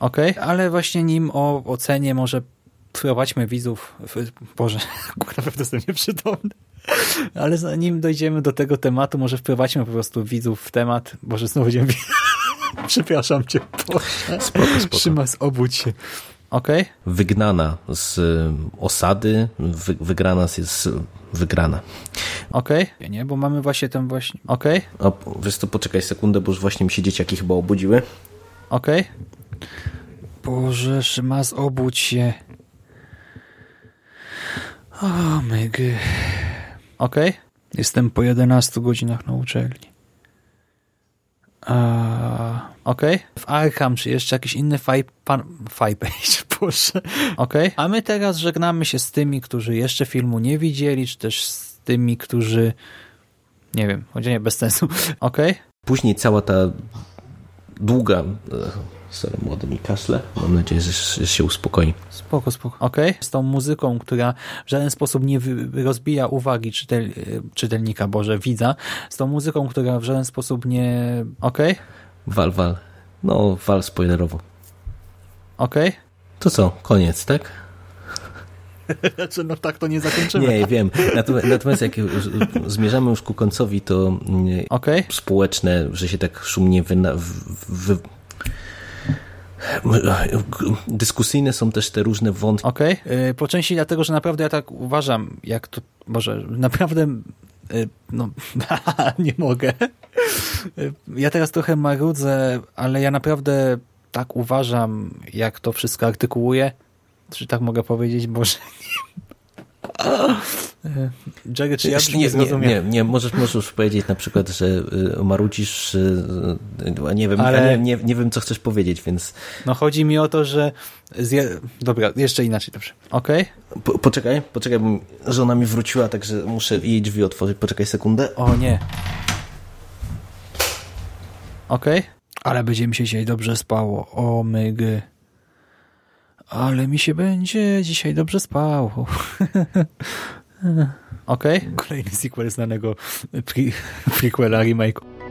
Okej, okay. ale właśnie nim o ocenie może wprowadźmy widzów, Boże, naprawdę jestem nieprzytomny. Ale zanim dojdziemy do tego tematu, może wprowadźmy po prostu widzów w temat. Boże, znowu będziemy... Przepraszam cię. Boże. Spoko, spoko. Szymas, obudź się. Okej. wygnana z y, osady, wy, wygrana z, jest wygrana. Okej. Nie, bo mamy właśnie ten właśnie... Okej. A, wiesz poczekaj sekundę, bo już właśnie mi się dzieciaki chyba obudziły. Okej. Boże, Szymas, obudź się. O, mygy. Okej. Jestem po 11 godzinach na uczelni. A, Okej. W Arkham, czy jeszcze jakiś inny fanpage, boże. Okej. A my teraz żegnamy się z tymi, którzy jeszcze filmu nie widzieli, czy też z tymi, którzy nie wiem, chodzenie bez sensu. Okej. Później cała ta długa... Sorry, młody mi kaszle. Mam nadzieję, że że się uspokoi. Spoko, spoko. Okej. Z tą muzyką, która w żaden sposób nie wy- rozbija uwagi czytel, czytelnika, Boże, widza. Z tą muzyką, która w żaden sposób nie... Okej? Wal, wal. No, wal spoilerowo. Okej? To co, koniec, tak? Znaczy, no tak to nie zakończymy. Nie, wiem. Natomiast, natomiast jak już zmierzamy już ku końcowi, to mm, Okej? społeczne, że się tak szumnie wyna, w, wy, dyskusyjne są też te różne wątki. Okej. Yy, Po części dlatego, że naprawdę ja tak uważam, jak to... Boże, naprawdę... yy, No, nie mogę. Ja teraz trochę marudzę, ale ja naprawdę tak uważam, jak to wszystko artykułuję. Czy tak mogę powiedzieć? Boże, nie. Jerry, czy ja nie nie, nie, nie, możesz, możesz już powiedzieć na przykład, że y, marudzisz, y, y, nie wiem, Ale- ja nie, nie, nie wiem, co chcesz powiedzieć, więc No chodzi mi o to, że... Zje... Dobra, jeszcze inaczej, dobrze. Okej? po, poczekaj, poczekaj, bo żona mi wróciła, także muszę jej drzwi otworzyć, poczekaj sekundę. O nie. Okej? Ale będzie mi się dzisiaj dobrze spało. O mygy. Ale mi się będzie dzisiaj dobrze spało. Okej? Kolejny sequel znanego pre prequela, remake'u.